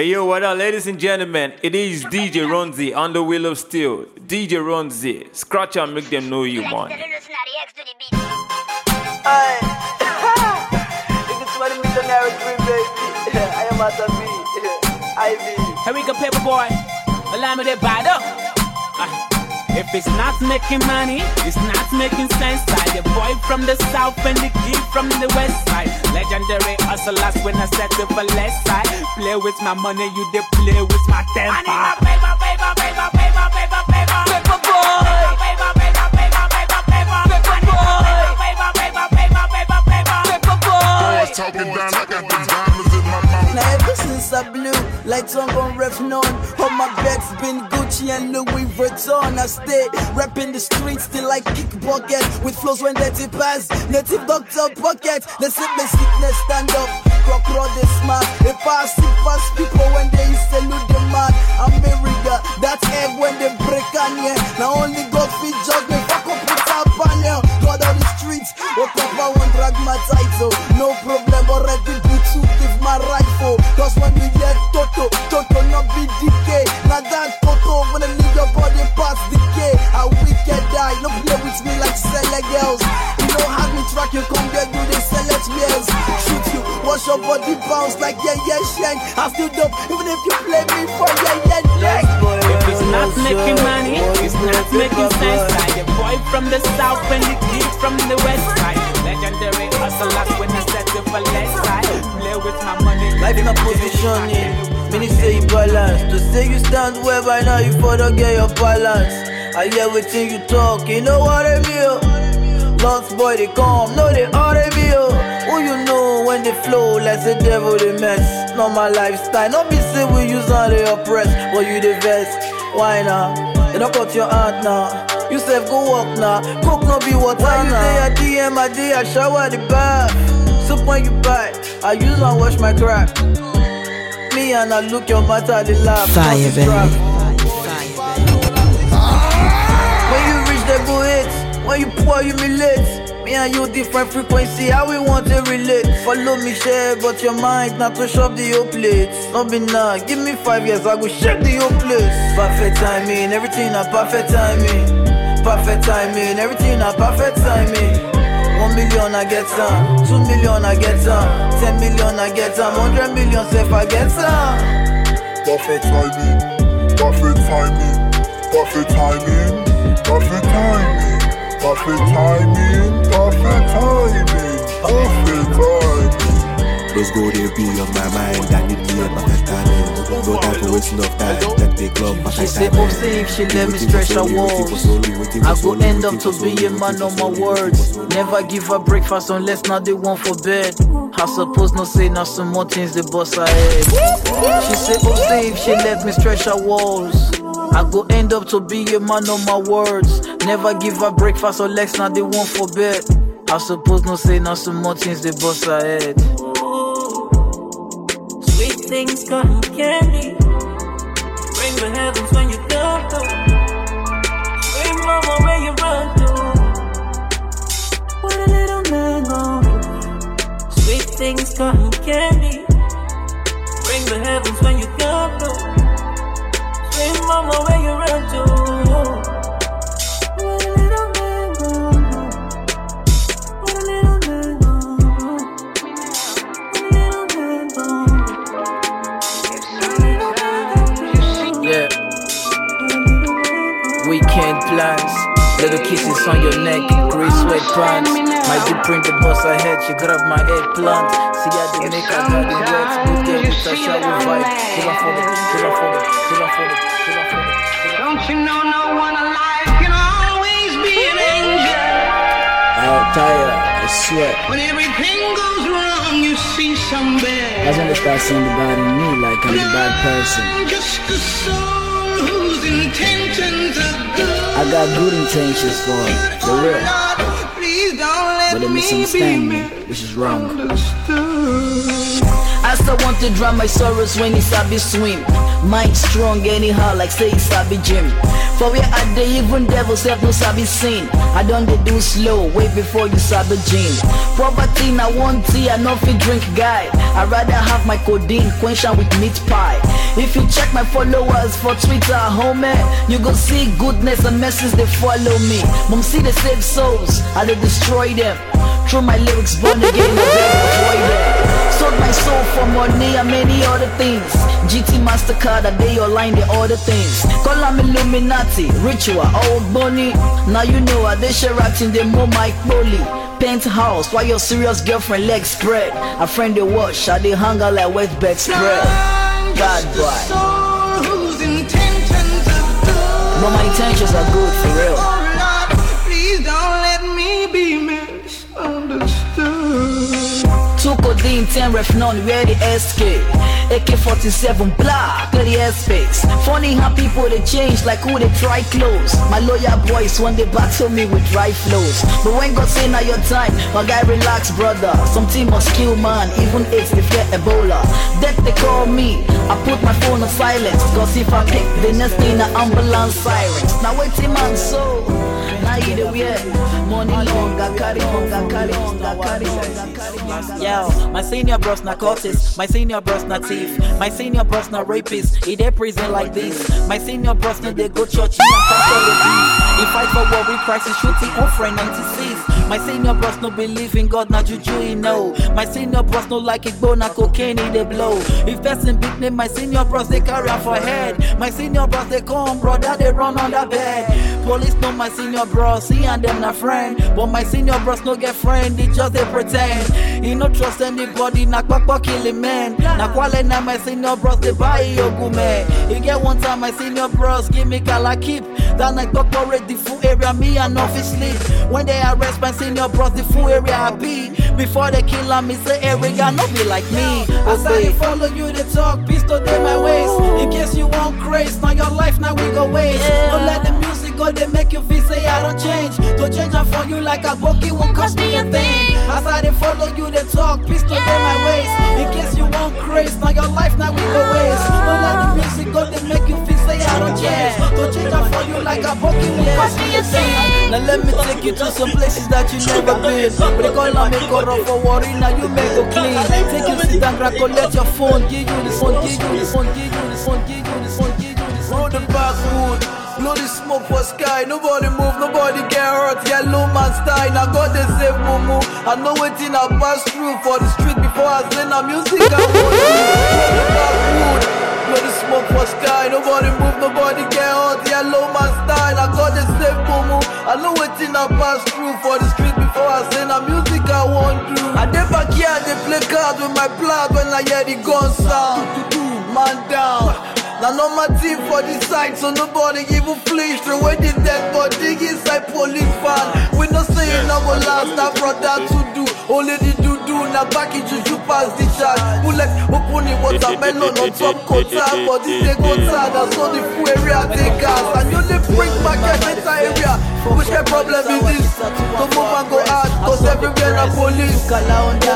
Hey yo, what up, ladies and gentlemen? It is DJ Runzzy on the wheel of steel. DJ Runzzy, scratch and make them know you, man. Aye. Nigga 20 millionaire. I we go, paper boy. Allow me to bad up. Ah. If it's not making money, it's not making sense. I the boy from the south and the kid from the west side. Legendary hustlers when I set the for left side. Play with my money, you dey play with my temper. I need my paper, like tongue on ref none. All my bets been Gucci and Louis Vuitton. I stay rapping the streets till I kick bucket with flows when dirty pass. Native doctor pocket. They say me sickness stand up. Crocro they smart. If I see fast people when they salute the man. America, that egg when they break on yeah. Now only God feed judge. Fuck up up on yeah. God on the streets. What up I won't drag my title. No problem already put to give my rifle. Cause when we get Toto, Toto not be decay. Now that Toto when I leave your body past decay. I wicked die. No play with me like select girls. You know how me track you come there, do they select meals. Shoot you, watch your body bounce like yeah, yeah, shank. I still dope, even if you play me for yeah, yeah, yeah. Not making money, it's not making sense. Like the boy from the south and the kid from the west side. Legendary hustlers when I set the for left side. Play with my money. Life in a positioning. Many say you balance. To say you stand well by now, you for to get your balance. I hear everything you talk, you know what I mean? Lost boy, they come, no, they are they be. Who you know when they flow like the devil, they mess. Not my lifestyle, not be say we use how they oppress. But you the best, why now? They don't cut your heart now. You said go walk now, cook no be water now. You say I DM, I day, I shower the bath. Soup when you buy, I use and wash my crap. Me and I look your matter, the laugh. Fire, baby. When you reach the go hit, when you pour, you relate. Me and you different frequency, how we want to relate. Follow me, share, but your mind not to shop the whole plate. Not be now, give me five years, I go shake the whole place. Perfect timing, everything a perfect timing. Perfect timing, everything a perfect timing. One million I get some, two million I get some, ten million I get some, hundred million if I get some. Perfect timing, perfect timing, perfect timing, perfect timing, perfect timing, perfect timing, perfect timing. Let's go there, be on my mind. I need me and my timing. No time for wasting of time. Take the club, my She say, oh, say if she let me stretch her walls. I go end up to be a man on my words. Never give her breakfast unless not the one for bed. I suppose no say now some more things the boss I head. She say, oh, say if she let me stretch her walls. I go end up to be a man on my words. Never give her breakfast or unless not the one for bed. I suppose no say now some more things the boss I head. Sweet things come candy. Bring the heavens when you come through. Sweet mama, where you run to? What a little man gon' do. Sweet things come candy. Bring the heavens when you gray sweatpants. My good print the boss ahead, she grab my eggplant. See how they make her body wet. Good girl with a shower vibe. Kill her for me, kill her for me, kill her for me, kill her for me. Don't you know no one alive can always be an angel? I'm tired, I sweat. When everything goes wrong, you see some bad. That's when they start seeing the bad in me, like I'm the bad person. Just a soul whose intentions are good. I got good intentions for her. For real. Please don't let But they be misunderstand me, which is wrong. I still want to drown my sorrows when he sabi swim. Mind strong anyhow, like say he sabi gym. For where I dey, even devils have no sabi sin. I don't dey do slow, way before you sabi gym. Poverty na one tea, I no fit drink guy. I rather have my codeine quench with meat pie. If you check my followers for Twitter, homie, you go see goodness and messages they follow me. Mom see they save souls, I they destroy them. Through my lyrics, born again, I avoid them. Sold my soul for money and many other things. GT Mastercard, I your line, the other things. Call them Illuminati, ritual, old bunny. Now you know I they Sheraton, they more Mike Foley. Penthouse, why your serious girlfriend legs spread? A friend they watch, I they hang out like wet bed spread. God boy. Soul whose intentions are good. But my intentions are good for real. Codeine, 10 ref none, where the SK AK-47 black, clear the space Funny how people they change like who they try close. My lawyer boys when they battle me with dry flows. But when God say now your time, my guy relax brother. Something must kill man, even if they get Ebola. Death they call me, I put my phone on silence Cause if I pick the next thing, a ambulance sirens Now wait till man so Money long, carry on, carry on, carry on, on, on. Yo, my senior bros not cultists, my senior bros not thief, my senior bros not rapists. He dey prison like this. My senior bros no dey go church, he. Fight for war, we crisis, shooting off friend 96. My senior bros no believe in God, na juju he know. My senior bros no like it, go na cocaine he blow. If person big name, my senior bros they carry am for head. My senior bros they come, brother they run under bed. Police know my senior bros, he and them na friend. But my senior bros no get friend, he just they pretend. He no trust anybody, na kpakpa kill him man. Na kwale na my senior bros they buy yogu man. He get one time my senior bros give me kala keep. That night raid the full area, me and office sleep. When they arrest my senior bros, the full area I be. Before they kill him, me say area no be like me. As I follow you, they talk, pistol they my waist. In case you want craze, now your life now we go waste. Don't let the music go, they make you feel say I don't change. Don't change up for you like a bookie won't cost me a thing. As I follow you, they talk, pistol they my waist. In case you want craze, now your life now we go waste. Don't let the music go, they make you feel say I don't change. To change up for you like a bookie won't cost me a thing. Now let me take you to some places that you never been. But they call on me corrupt for worry, now you make go clean. Take you sit down, crack, collect your phone, give you this phone, give you this phone, give you this phone, give you this phone, give you this phone. Roll the backwood, blow the smoke for sky. Nobody move, nobody get hurt. Yellow man style, now God they save mumu. I know wetin I pass through for the street before I send a music I the blow the smoke for sky. Nobody move, nobody get hurt. Yellow man style, now God they save mumu. I know wetin I pass through for the street before I send a music I want to. I dey back here, they play cards with my blood when I hear the gun sound. Man down. Now no my team for the side, so nobody even flinch. Throw away the dead body inside police van. We no saying no go last, that brother to do. Only the do do, now back in juju pass the charge. Bullet open it watermelon on top quota, ah, but this they go sad. I saw the full area take gas, and you they bring back better area. Which the problem is this? To move and go hard, cause everywhere na police.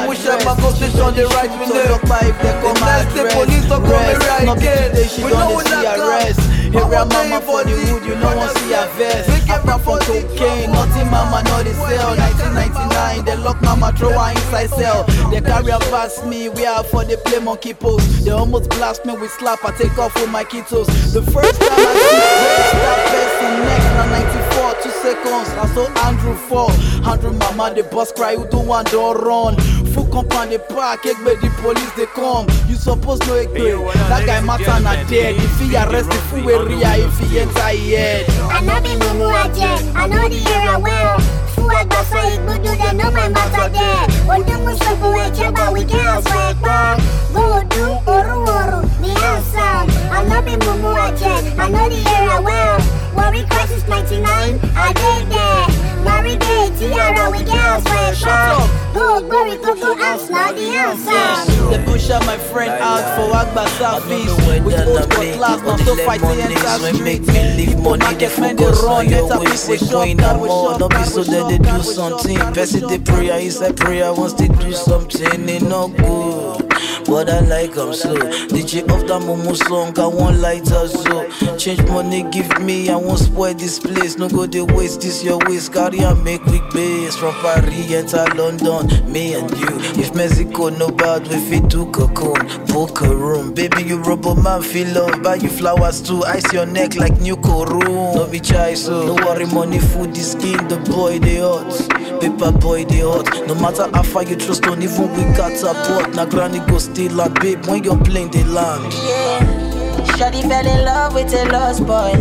Which them man go station, they write me name. The next day police don't come area again. We know we not arrest. Area mama for the hood, you know want see a vest. Apart from cocaine, nothing mama know the sell. 1999, they lock mama throw her inside cell. They carry her past me, we are for the play monkey pose. They almost blast me with slap, I take off with my kitos. The first time I see race, that person next, na 94, two seconds. I saw Andrew fall. Andrew mama, the boss cry, you don't want to run. Full compound the park, egbe the police they come. You suppose know egbe. That guy matter na dead. If he arrest the full area, if he enter he head. I know the mumu aje, I know the area well. Fu agbasa igbudu, they know my matter there. Ondumu sopo ejeba, we get sweat back. Go do oru oru, the answer. I know the mumu aje, I know the area well. Worry crisis 99, I did there. Marry day, tiara, we get sweat Shut back. up. Go, glory, go, go, now the answer. The pusher, my friend, out for Agba service. With With old old cutlass, now money, so let fighting money, enter when street. make me leave money, they Market men, they focus on run, your enter people they shop, going car we more. shop, Don't be so we that shop, they do something. Person they prayer, inside prayer, once they do something, it not good. But I like I'm slow. DJ of that Momo song, I want lighter so. Change money, give me, I won't spoil this place. No go they waste this your waste. Carry and make quick base. From Paris, enter London, me and you. If Mexico no bad, we fit do cocoon. Book a room. Baby, you rubber man, feel love. Buy you flowers too. Ice your neck like new room. No be chai, so no worry, money, food, the skin, the boy, they hot. Paper boy, they hot. No matter how far you trust on, even we pot. Now granny go still and babe, when you're they land. Yeah. Shawty fell in love with a lost boy.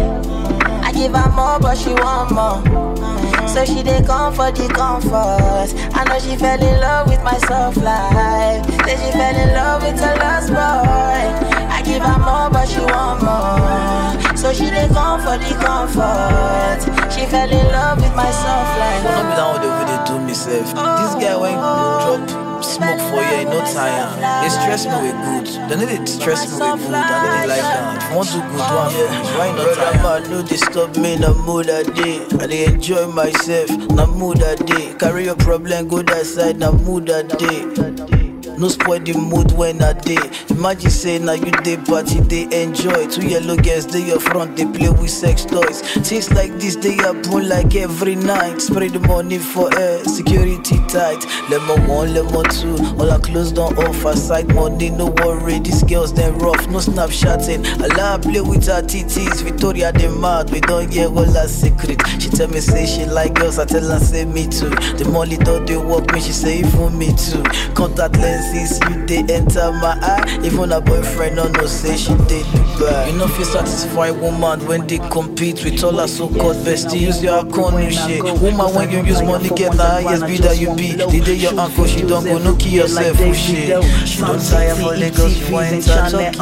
I give her more, but she want more. So she dey come for the comfort. I know she fell in love with my soft life. Say she fell in love with a lost boy. I give her more, but she want more. So she dey come for the comfort. She fell in love with my soft life. Not be down with the do myself. This guy when drop smoke for you, ain't no time. They stress me with good. They need to stress me with good. I they like that. If you want to good one, yeah. Why not time? Man, no disturb me, na mood a day. I dey enjoy myself, na mood a day. Carry your problem, go that side, na mood a day. No spoil the mood when I day. Imagine say now you day party, they enjoy. Two yellow girls, they your front, they play with sex toys. Things like this, they happen like every night. Spray the money for air, security tight. Lemon one, lemon two, all our clothes don't offer. Side money, no worry. These girls then rough, no snapchatting. Allah play with her TTs. Victoria they mad, we don't hear all her secret. She tell me say she like girls, I tell her say me too. The money don't they work me, she say even me too. Contact lenses, you they enter my eye. Even a boyfriend no no say she did Dubai. You know feel satisfied woman when they compete with all her so-called besties. Use your account and shit. Woman when you use money get the highest bid that you be. The day your uncle she don't go no kill yourself for shit. She don't tire for Lagos, she want enter that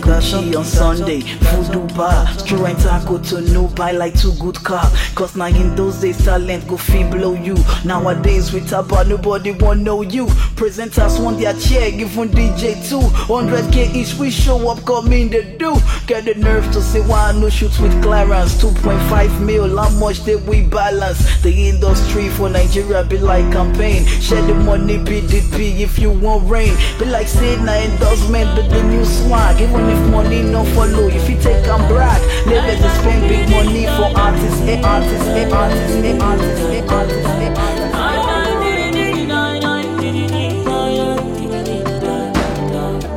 Gucci on Sunday, voodoo bar, straight taco to no buy like two good car. Cause now in those days talent go fee blow you. Nowadays with tapa nobody want know you. Presenters want their chair, even DJ too. 100k each we show up, come in the do. Get the nerve to say why no shoot with Clarence. 2.5 mil, how much did we balance? The industry for Nigeria be like campaign. Share the money, BDP if you want rain. Be like say na endorsement, but the new swag. Even if money no follow, if you take and brag, labels spend big money for artists, eh artists, eh artists, eh artists, eh artists, eh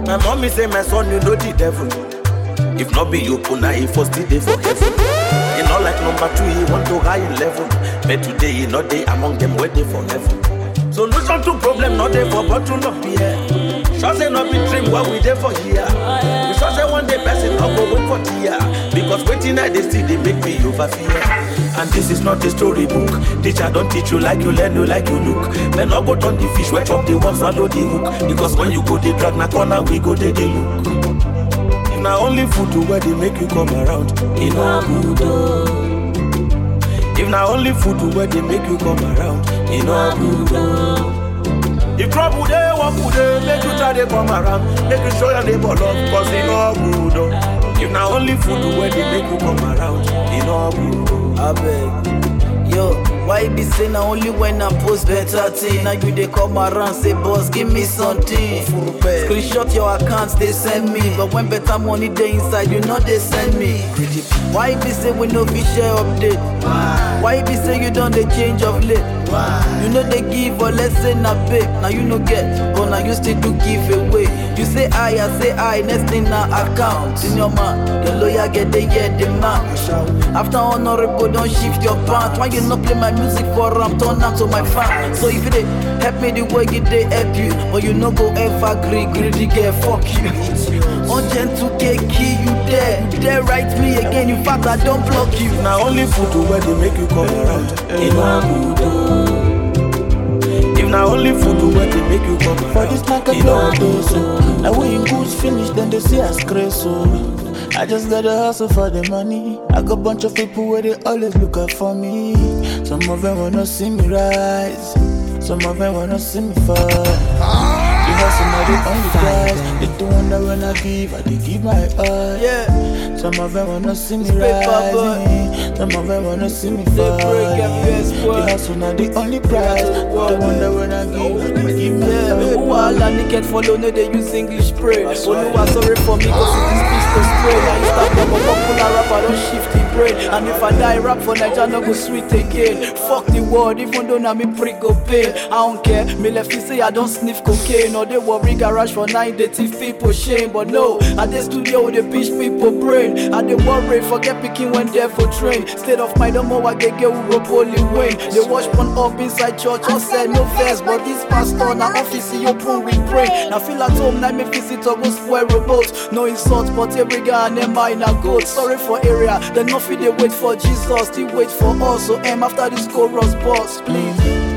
My mommy say my son you know the devil. If not be you, puna he for still for heaven. He not like number two, he want to high level. But today he not dey among them waiting for heaven. Solution to problem not there for bottle of beer. Sure say not be dream what we there for here. We sure say one day person not go wait for here. Because waiting at this still they make me over fear. And this is not a storybook. Teacher don't teach you like you learn, you like you look. Men not go turn the fish, wet up the one, swallow the hook. Because when you go the drag na corner, we go the look. If na only food to where they make you come around, it no good oh. If na only food to where they make you come around, it no good oh. If trouble dey, what could they make you try to come around? Make you show your neighbor love, cause it no good oh. If na only food to where they make you come around, it no good oh. I beg. Yo, why be say na only when I post better thing? Now you they come around say boss, give me something. Screenshot your accounts they send me, but when better money they inside, you know they send me. Why be say we no fit share update? Why be say you don't they change of late? You know they give or let's say na big, now you no get, but now you still do give away. You say I, I say I, next thing na account. In your man, your lawyer get the yeah the man. After honorable, don't shift your pants. Why you not play my music for ram? Turn am to my fan. So if they help me the way you they help you, but you no go ever agree, greedy girl, fuck you. Ungentle K key you there, you there write me again. In fact, I don't block you. Now only food to where they make you come around. It no good. If na only food where they make you come. For this market, no good so. Now when goods finish, then they see us crazy. So I just gotta hustle for the money. I got bunch of people where they always look out for me. Some of them wanna see me rise. Some of them wanna see me fall. The hustle not the only prize. They don't wonder when I give, I they give my all. Yeah. Some of them wanna see me rising. Some of them wanna see me fall. break every The hustle not the only prize. They wonder when I give, I they give my Yeah, all. wahala naked follow no dey use English pray. Oluwa sorry for me cause it is to spray. Na Instagram a popular rapper don shift the brain. And if I die rap for Naija no go sweet again. Fuck the world even though na me prick go pain. I don't care, me left feel say I don't sniff cocaine. Or they worry garage for nine dey thief people shame. But no, I dey studio with the bitch people brain. I dey worry forget pikin when there for train. State of mind no more I get get we rope only win. They watch one up inside church or said no verse. But this pastor na office he open with brain. Now feel at home, now me visit, I go spoil remote. No insult, but every guy and them mine a goat. Sorry for area, then nothing they wait for Jesus, still wait for us. So aim after this chorus boss, please.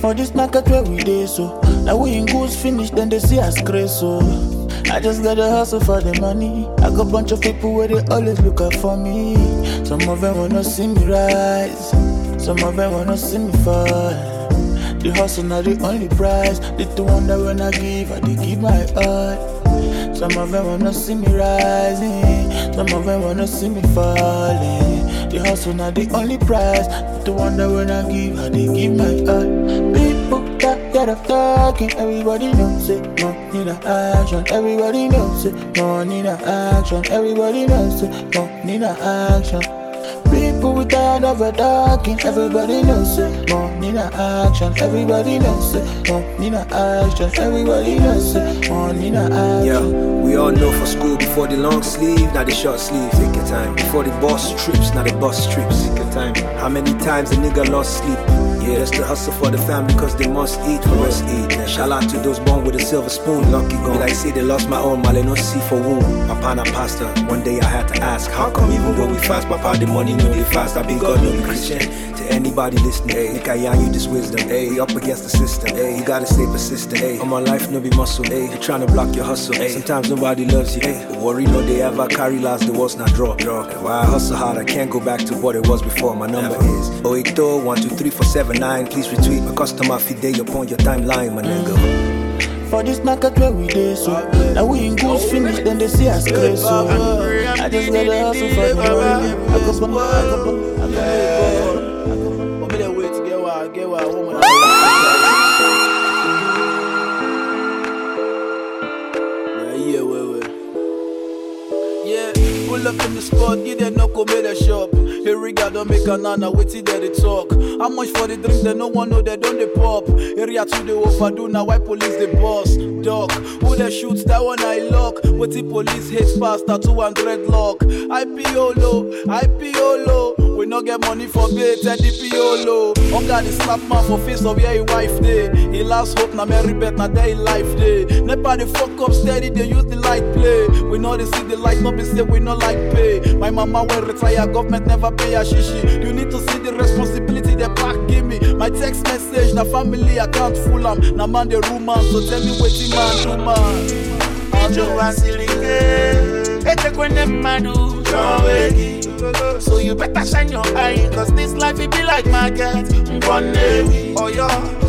For this market where we dey so Now we in goods finish then they see us crazy so I just gotta hustle for the money I got bunch of people where they always look out for me Some of them wanna see me rise Some of them wanna see me fall The hustle not the only prize They the wonder when I give I they give my all Some of them wanna see me rising. Some of them wanna see me falling. The hustle not the only prize They the wonder when I give I they give my all People tired of talking Everybody knows it No need action. Everybody knows it need a action. Everybody knows it need a action People tired of talking Everybody knows it need a action Everybody knows it need a action Everybody knows it need a action Yeah, we all know for school before the long sleeve, now the short sleeve. Take your time. Before the boss trips, now the bus trips. Take your time. How many times a nigga lost sleep? Yeah, that's the hustle for the family cause they must eat, we must eat. Now, shout out to those born with a silver spoon, lucky gone. Like say they lost my own, male no see for womb. Papa na pastor, one day I had to ask, how come even though we fast, my Papa the money no they fast, I be God no be Christian. To anybody listening, hey, Nick I you this wisdom, hey, up against the system, hey, you gotta stay persistent, hey, on my life no be muscle, hey, you tryna block your hustle, hey, sometimes nobody loves you, hey, worry no they ever carry last, the worst not draw, draw. And why I hustle hard, I can't go back to what it was before, my number is 080 123 please retweet my customer feed day upon your timeline, my nigga. For this market where we dey so. Now we in goods finish then they see us crazy so. I just gotta hustle for the money. I go bum, I go bum, I go But me dey wait to get what I get what I want when I up in the spot, give them no come in the shop. Here we don't make a nana, wait till they talk. How much for the drink, they no one know they don't they pop. Area to the overdo, now why police the boss? Dog, who they shoots, that one I lock. What the police hits past, that 200 lock. IPO low, IPO low. We no get money for bait, Eddie Piolo. On oh God, the slap man for face of yeah, wife day. He last hope, na Mary bet, na day life day. Nepa the fuck up steady, they use the light play. We know they see the light, no be say we no like pay. My mama will retire, government never pay a shishi. You need to see the responsibility they back give me. My text message, na family account full am. Na man the room um. so tell me man to man? Do man. Ijo asilige Ete kwende madu Chowegi So you better shine your eye Cause this life it be like market Nkwane Oh yo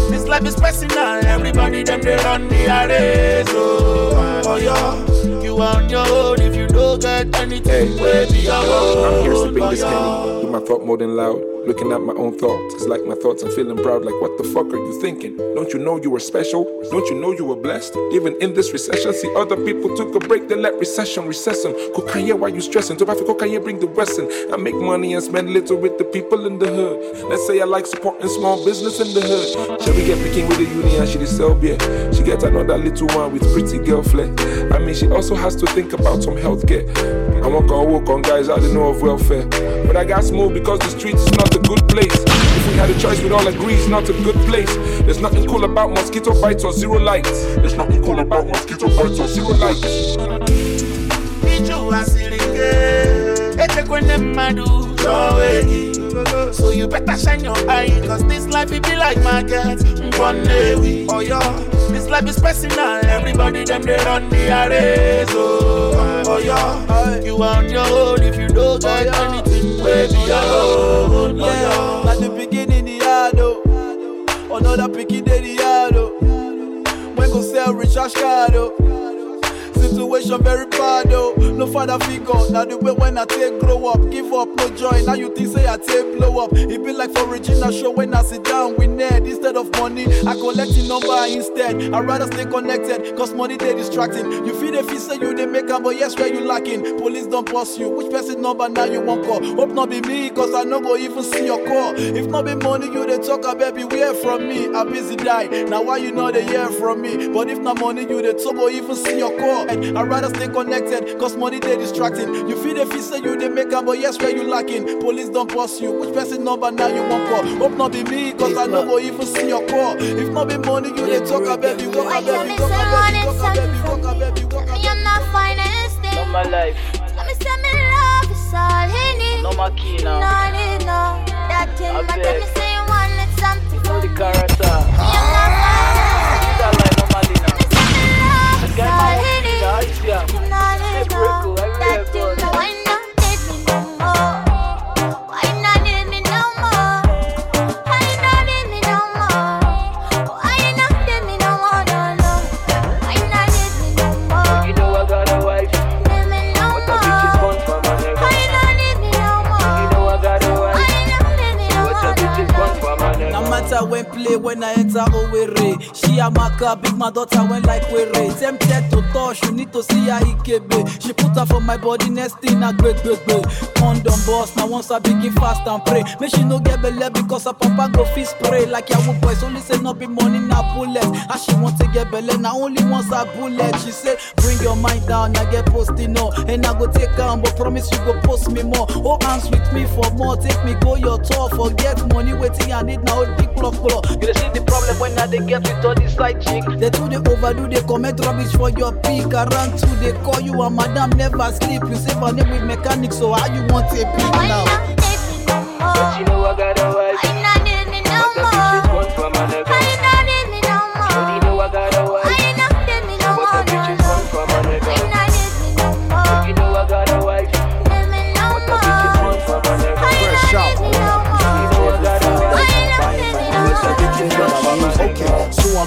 This life is personal Everybody them they run the race Oh, oh yo You on your own If you don't get anything Where be your own I'm here sipping this yo. Henny with my thought more than loud. Looking at my own thoughts, it's like my thoughts. I'm feeling proud. Like what the fuck are you thinking? Don't you know you were special? Don't you know you were blessed? Even in this recession, see other people took a break. They let recession recess them. Kokanye, why you stressing? To Kokanye, bring the Wesson. I make money and spend little with the people in the hood. Let's say I like supporting small business in the hood. Shall we get picking with the union? She sell beer. She gets another little one with pretty girl flair. I mean, she also has to think about some healthcare. I walk on walk on guys I don't know of welfare. But I got smooth because the streets is not good place. If we had a choice, we'd all agree it's not a good place. There's nothing cool about mosquito bites or zero lights. There's nothing cool about mosquito bites or zero lights. Ijo asilige Ete kwende madu Chowegi So you better shine your eye Cause this life it be like market Nkwane Oh yo This life is personal Everybody them they run the race Oh, oh yo You are on your own If you don't get anything Your Oh Yeah, at the beginning, the hard oh. Oh no, other the yard oh. When go sell recharge card oh. Situation very oh. No father figure. Now the way when I take grow up, give up, no joy. Now you think say I take blow up. It be like for Regina show when I sit down with Ned. Instead of money, I collect the number instead. I rather stay connected, cause money they distracting. You feel the feel say you they make am, but yes where you lacking. Police don't bust you. Which person number now you won't call? Hope not be me, cause I no go even see your call. If not be money, you they talk about beware from me. I busy die. Now why you know they hear from me? But if not money, you they talk or even see your call. I rather stay connected, cause money they distracting. You feel the feel say you they make am, but yes where you lacking. Police don't bust you. Which person number now you won't call? Hope not be me, cause I no go even see your call. If not be money, you they talk about beware. Why you me say money something for me? Tell me I'm not financing. Not my life. Let me say me love is all he need. No my key now. No need no. That thing, I but tell beg. me say you want it something Know for the me. character. Me I'm not financing. Matter when play, when I enter Owerri She a maka, big my daughter when like Were Tempted to touch, you need to see her Ikebe She put her for my body, next thing I great, great, great. Condom boss, now once I begin fast and pray. Make she no get belle because her papa go fit spray. Like Yahoo boys, only say no be money, na bullet. As she want to get belle, now only wants a bullet. She say, bring your mind down, I get posting no And I go take am, but promise you go post me more. Oh, hands with me for more, take me go your tour Forget money, waiting I need now, big block block You dey see the problem when I dey get with all these side chick They do dey overdo, they comment rubbish for your pick Around two, they call you and madam never sleep You save her name with mechanic, so how you want a pick now? not need me no more? But you know I got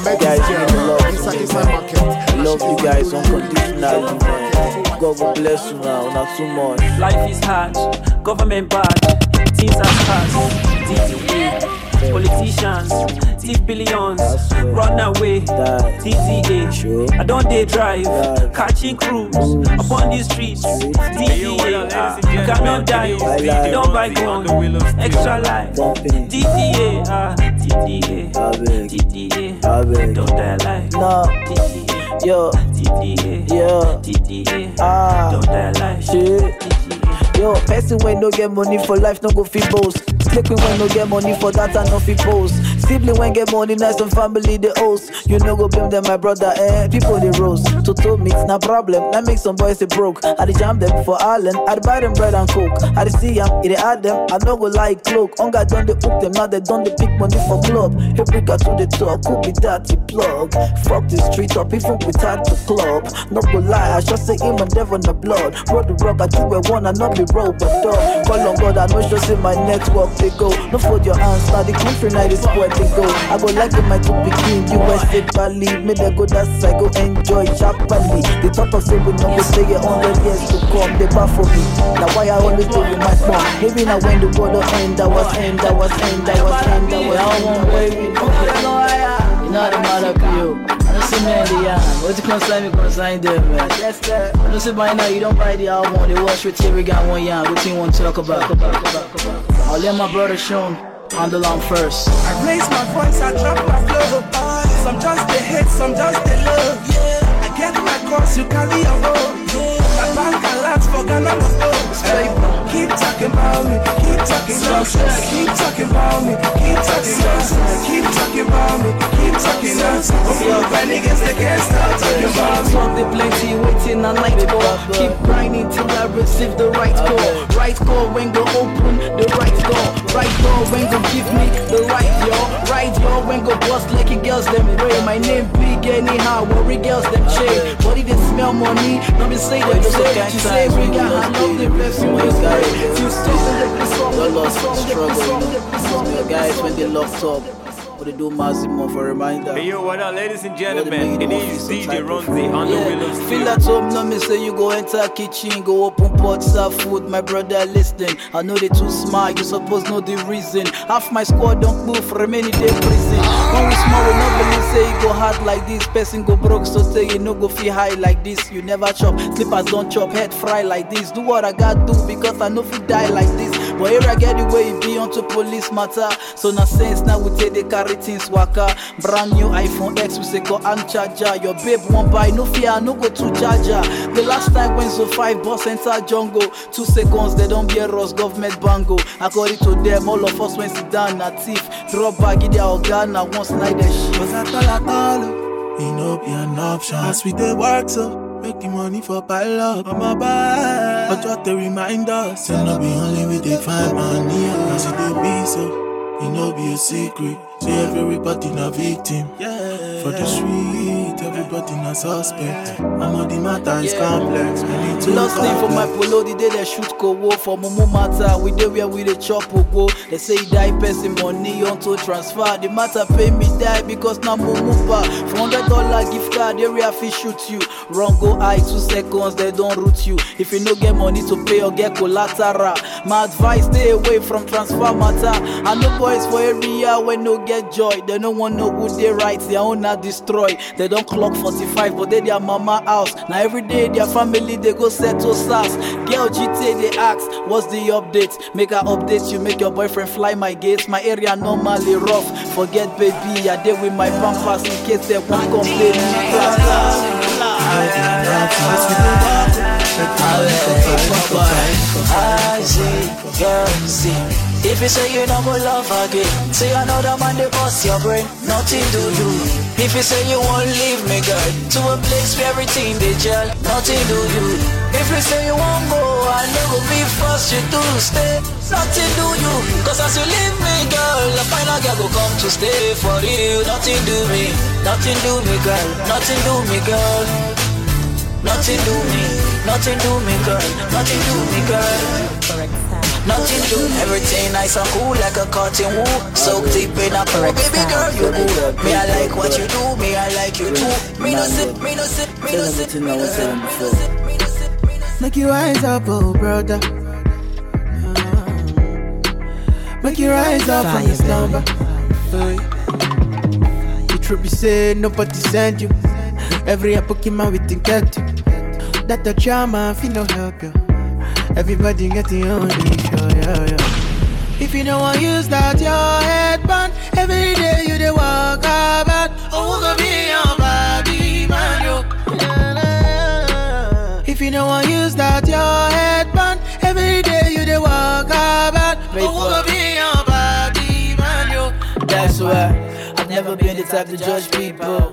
Guys, you love inside. Love you guys unconditionally, man. God will bless you now, not too much. Life is hard, government bad, things are scarce. DTA, politicians, thief billions, run away. DTA, I don't day drive, catching crews upon the streets. DTA, ah, you cannot die, you don't buy gun, extra life. DTA, ah, DTA, DTA, don't die alive. No, DTA, yo, DTA, yo, DTA, ah, don't die alive. shit. Yo, person when no get money for life, no go fit boast. Sleeping when no get money for that, I no fit post. Sibling when get money, nice and family the host. You no go blame them, my brother, eh? People they told me it's no problem. That make some boys they broke. I dey jam them for Ireland. I dey buy them bread and coke. I dey see them, it add them. I no go like cloak. Hunger done they hook them, now they done they pick money for club. Every got to the top, could be dirty plug. Fuck the street up, even without the club. No go lie, I just say him and devil the blood. Roll the rock, I do a one, I not be roll, but dog. Call on God, I know just in my network they go. No fold your hands, now the country night is where they go. I go like in my two begin, USA Bali. Me they go that I go enjoy Japanese. The top of say we no go stay a hundred years to come. They bar for me. Now why I always do with my phone. Maybe now when the world will end, I was end, I was end, I was end, I was end. baby. You know the matter for you. I don't see man the yarn. What you consign me consign them, man. Yes, sir. I don't see by now you don't buy the album. They watch with every guy one yarn. What you want to talk about? I'll let my brother Sean handle on first. I raise my voice, I drop my flow. Some just they hate, some just they love. Yeah. I get my cross, you carry your road. Yeah. I bank a lot for Ghana must go. Keep talking about me, keep talking nonsense. Keep talking about me, keep talking nonsense. Keep talking about me, keep talking nonsense. If you're bad niggas, they can't stop talking about me. Talk the plenty, waiting on night call. Keep grinding till I receive the right call. Right call when go open the right door. Right door when go give me the right yo. Right yo when go bust like it girls them pray. My name big anyhow, worry girls them shade. Body they smell money, no be say them say. She say we got I love the best you. Few steps in the song, Your loss struggle, guys when they locked up, What they do Massimo for a reminder. Hey yo, what up, ladies and gentlemen? It is DJ Runzzy on the wheel of Feel steel. at home, no me say you go enter kitchen, go open pots of food. My brother listening, I know they too smart. You suppose know the reason. Half my squad don't move, for remaining day prison. When we small, we not believe say it go hard like this. Person go broke, so say you no go feel high like this. You never chop, slippers don't chop, head fry like this. Do what I gotta do because I know if die like this. But here I get the way it be onto police matter. So now sense now we take the carry things waka. Brand new iPhone X we say go and charger. Your babe won't buy no fear, no go to charger. The last time when so five boss enter jungle, two seconds they don't bear us government bango. According to them, all of us when sit down na thief. Drop bag in their organ and once night they shit. Cause I tell I tell her, it no be an option. As we dey work so, make the money for pile up on my back. But what they remind us, say no be only we dey find money. As it dey be so, it no be a secret. Say everybody na victim. Yeah. For the street, everybody na suspect. I'm on the matter is complex. We need to Lost thing for my polo, the day they shoot Kowo for Momo matter. We dey where we dey chop Ogo. They say he die person money onto transfer. The matter pay me die because now Momo pa. For hundred dollar gift card, area fi shoot you. Run go high two seconds, they don't root you. If you no get money to pay or get collateral, my advice stay away from transfer matter. I know boys for area when no get joy. They no want know who they right, their own na destroy. They don't clock 45, but they their mama house. Now every day their family they go settle sass. Girl GTA they ask, what's the update? Make I update you, make your boyfriend fly my gates. My area normally rough. Forget baby, I deal with my pampers in case they won't complain. I see, see. If you say you not go love again, say another man they bust your brain, nothing do. If you say you won't leave me, girl, to a place where everything they gel, nothing do. If you say you won't go, I never be forced you to stay, nothing do you. Cause as you leave me, girl, the final girl go come to stay for you. Nothing do me, nothing do me, girl, nothing do me, girl. Nothing do me, nothing do me, girl, nothing do me, girl. Nothing do everything nice and cool like a cotton wool. So deep in a pool, baby girl, you cool. Me I like what you do, me I like you too. Me no sit, me no sit, me no sit, me no sit, me no sit, me no sit. Make you rise up, oh brother. Make you rise up from your slumber. You trip, you say nobody send you. Every Pokemon we think get you. That the drama, if you no help you. Everybody get the own issue, yeah, yeah. If you don't want use that your headband, every day you dey walk about. Oh, who gonna be your body man, yo? If you don't want use that your headband, every day you dey walk about. Oh, who gonna be your body man, yo? That's why I've never been the type to judge people.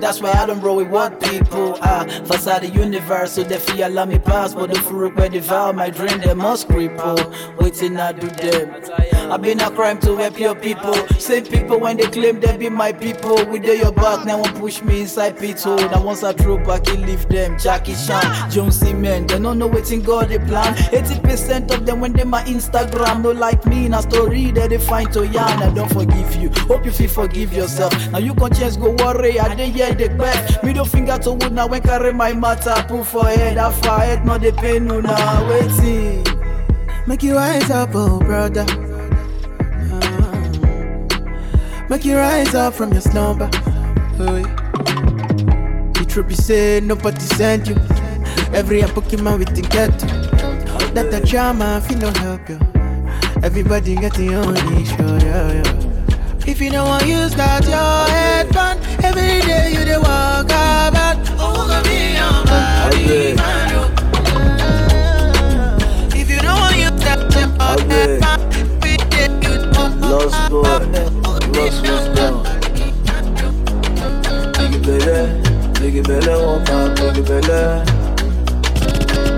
That's why I don't roll with what people are. Facade the universe, so they feel allow me pass. But the fruit where devour my dream, they must cripple. Waiting I do them. I've been a crime to help your people. Same people when they claim they be my people. We your back, now one push me inside pit hole. Now once I throw back, he leave them. Jackie Chan, John Cement, they don't know waiting God they plan. 80% of them when they my Instagram, no like me, na story that they find to yarn. I don't forgive you. Hope you feel forgive yourself. Now you can conscience go worry, I dey hear the best. Middle finger to wood now when carry my matter. Put for head, I fight, not the pain, no now waiting. Make you rise up, oh brother. Make you rise up from your slumber. Yeah. You trip, you say nobody sent you. Every Pokemon we think get you. That the drama, if you no help you. Everybody get the own issue, yeah, yeah. If you don't want use that your headband, every day you dey walk about. Oh, gonna be your body man. Oh. If you don't want use that your headband, every day you dey walk Lost boy, lost wisdom. Biggie Belle, Biggie Belle, walk out, Biggie.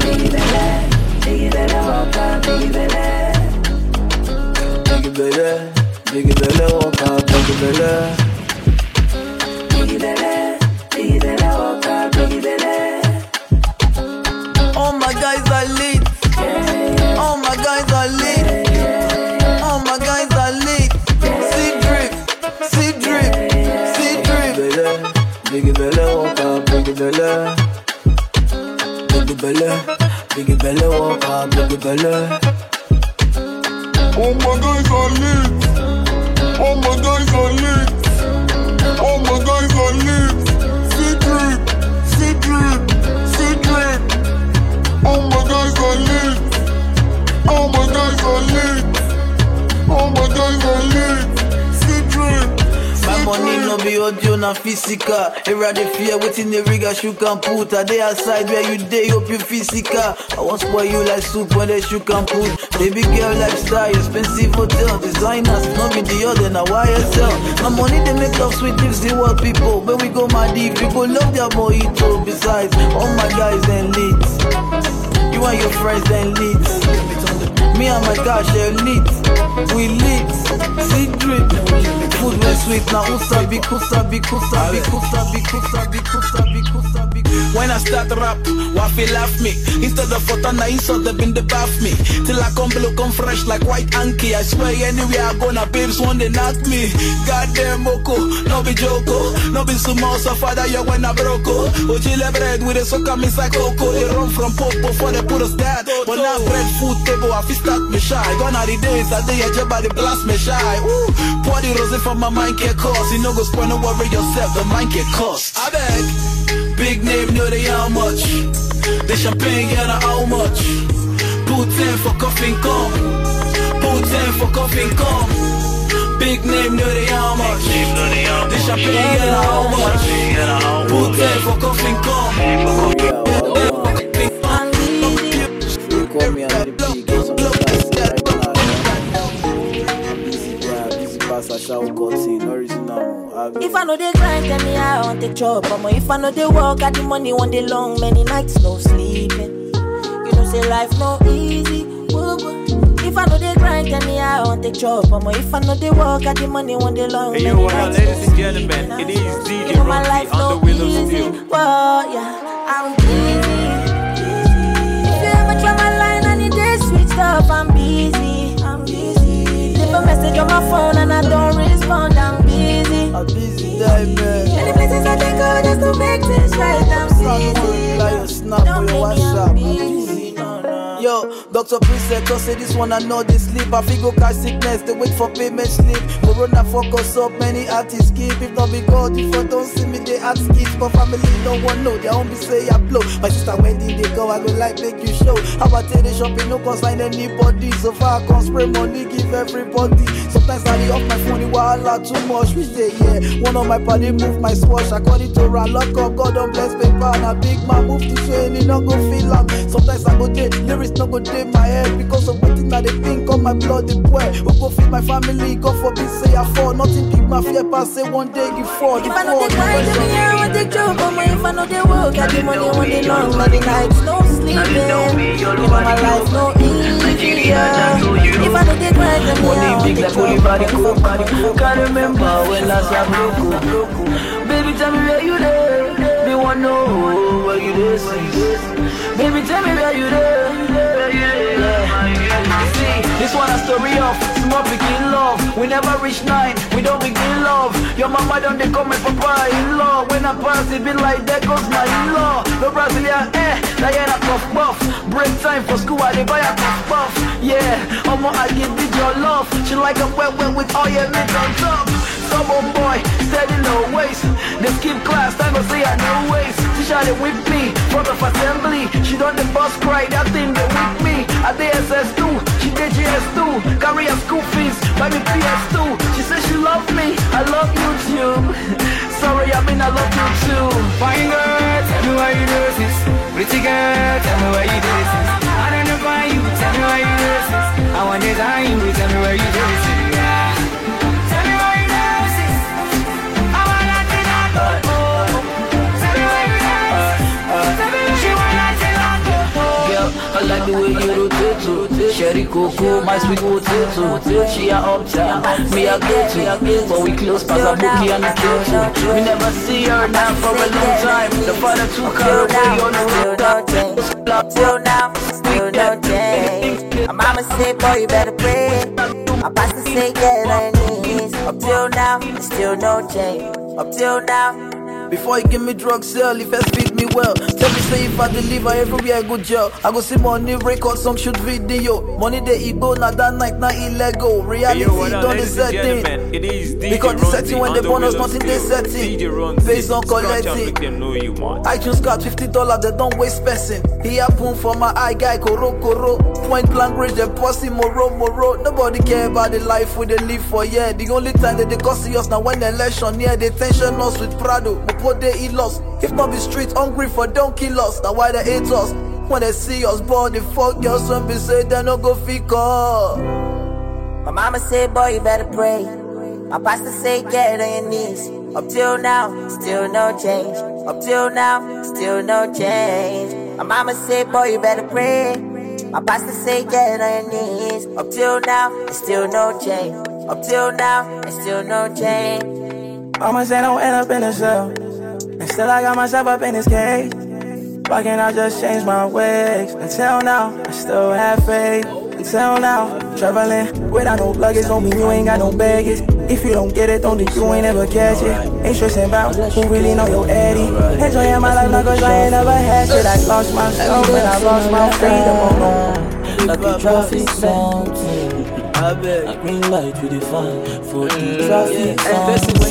Biggie Belle, Biggie Belle, out, Biggie Belle. Biggie Belle, Biggie out, Biggie Belle. Belle. Baby belle, biggie belle, walk out, baby belle. All my guys are lit. All my guys are lit. All my guys are lit. Secret, secret, secret. All my guys are lit. All my guys are lit. All my guys are lit. Secret. My money no be audio na physical. Era the fear waiting the rigger you can put. A day aside where you day hope you physical. I want spoil you like soup when they can put. Baby girl lifestyle, expensive hotel, designers, no be the other na YSL. My money they make love sweet lips the world people. When we go mad deep, we go love their mojito. Besides, all my guys then lit. You and your friends then lit. Me and my gosh, they're lit. We lit. See drip. When I start rap, waffy laugh me. Instead of photo, na insult them in the bath me. Till I come below, come fresh like white anky. I swear anywhere I go, na babes one they knock me. Goddamn moko, no be joko, no be sumo. So father, you when I broke. Ojile oh, bread with a soca me like coco. They run from pop before they put us dead. But now bread food table, I feel start me shy. Gone are the days that they your body blast me shy. Ooh, pour the rose from my mind get cost. You know go spoil no worry yourself, the mind get cost. I beg. Big name, know they how much. The champagne, get how much. Put in for coffin come. Put in for coffin come. Big name, know they how much. The champagne, get how much. Put in for coffin come. They call me another big busy pass a shower cutting, original. If I know they grind, tell me I want the job. Mama, if I know they work, at the money one day long, many nights no sleeping. You know, say life no easy. Woo, woo. If I know they grind, tell me I want the job. Mama, if I know they work, at the money one day long, Hey, many yo, what up, nights ladies no and gentlemen? It is You DJ know my Runzzy life on no the wheel of easy. steel. Whoa, yeah, I'm busy. If you ever try my line and it is switched up, I'm busy. I'm busy. Leave a message on my phone and I don't respond. I'm busy. I'm busy, die, man. Many places I can go just to make things right. I'm busy. Like your snap or your WhatsApp. I'm busy. Yo, Dr. Preset, just say this one I know they sleep. I feel go catch sickness, they wait for payment slip. Corona focus up, many artists keep. If not be God, if I don't see me, they ask kids. But family don't want know, they only say I blow. My sister wedding they go, I go like make you show. How I tell the shopping, no consign anybody. So far I can spray money, give everybody. Sometimes I dey off my phone, it wahala too much. Which day, yeah. One of my party move my swatch. According to Ran, lock up, God don't bless paper. And a big man move to train, he not go feel am. Sometimes I go day, lyrics not go day my head. Because of waiting that they think on my blood, they boy. Who go feed my family, God forbid say I fall. Nothing big my fear pass, say one day you fall. If I know they grind, tell me I want the job. Mama, if I know they work, I the money one day long, many nights no You know my life no easy. yeah. If I know they grind, tell me I want Money big the like body. Can't remember when last I broke. Baby, tell me where you there. Me want to know where you there. Baby, tell me where you there. Where you there. This one a story of small begin love. We never reach nine, we don't begin love. Your mama don't they call me papa in law. When I pass, it be like that goes my in law. No Brazilian, eh, Diana puff buff. Break time for school, I dey buy a puff buff. Yeah, I'ma I give your love. She like a wet wet with all your meat on top. Stubborn boy, steady low waist. They skip class, I say I know ways. She shot it with me, front of assembly. She done the bus cry, that thing they with me. I did SS2, she did GS2. Carry her school fees, buy me PS2. She said she love me, I love YouTube. Sorry, I mean I love you too. Fine girl, tell me why you do this. Pretty girl, tell me why you do this. I don't know why you, tell me why you do this. I want to die tell me why you do this. I like the way you rotate to Sherry Coco, my sweet potato She a uptown, me a get to But we close past a bookie and a kill We never see her now for a long time The father took her away on the road Still now, still no change. My mama said, boy, you better pray. My pastor say, get on your knees. Up till now, still no change. Up till now, Before you give me drugs, sell, if first feed me well. Tell me say if I deliver everywhere I go jail. I go see money, record some shoot video. Money they Igbo, na that night, na illegal. Reality Hey, yo, done the setting. It is DJ Because the setting when they the bonus, nothing they setting. Based on collecting. make them know iTunes card fifty dollars, they don't waste person. He happen for my eye guy, koro koro. Point blank range, they pussy moro moro. Nobody care about the life we they live for, yeah. The only time that they cost us now when the election near, they tension us with Prado. But what they eat lost. If not be street hungry for don't kill. Now why they hate us? When they see us, boy, the fuck girls when be say they no go fit up. My mama say, boy, you better pray. My pastor say, get on your knees. Up till now, still no change. Up till now, still no change. My mama say, boy, you better pray. My pastor say, get on your knees. Up till now, still no change. Up till now, still no change. Mama said don't end up in a cell. And still I got myself up in this cage. Why can't I just change my ways? Until now, I still have faith. Until now, traveling without no luggage don't mean you ain't got no baggage. If you don't get it, don't think you ain't ever catch it. Ain't stressing about who really know your Eddie. Enjoying my life now cause I ain't never had shit. I lost my soul and I lost my freedom. Oh no. Like a traffic something. I beg. A green light we define for the mm, traffic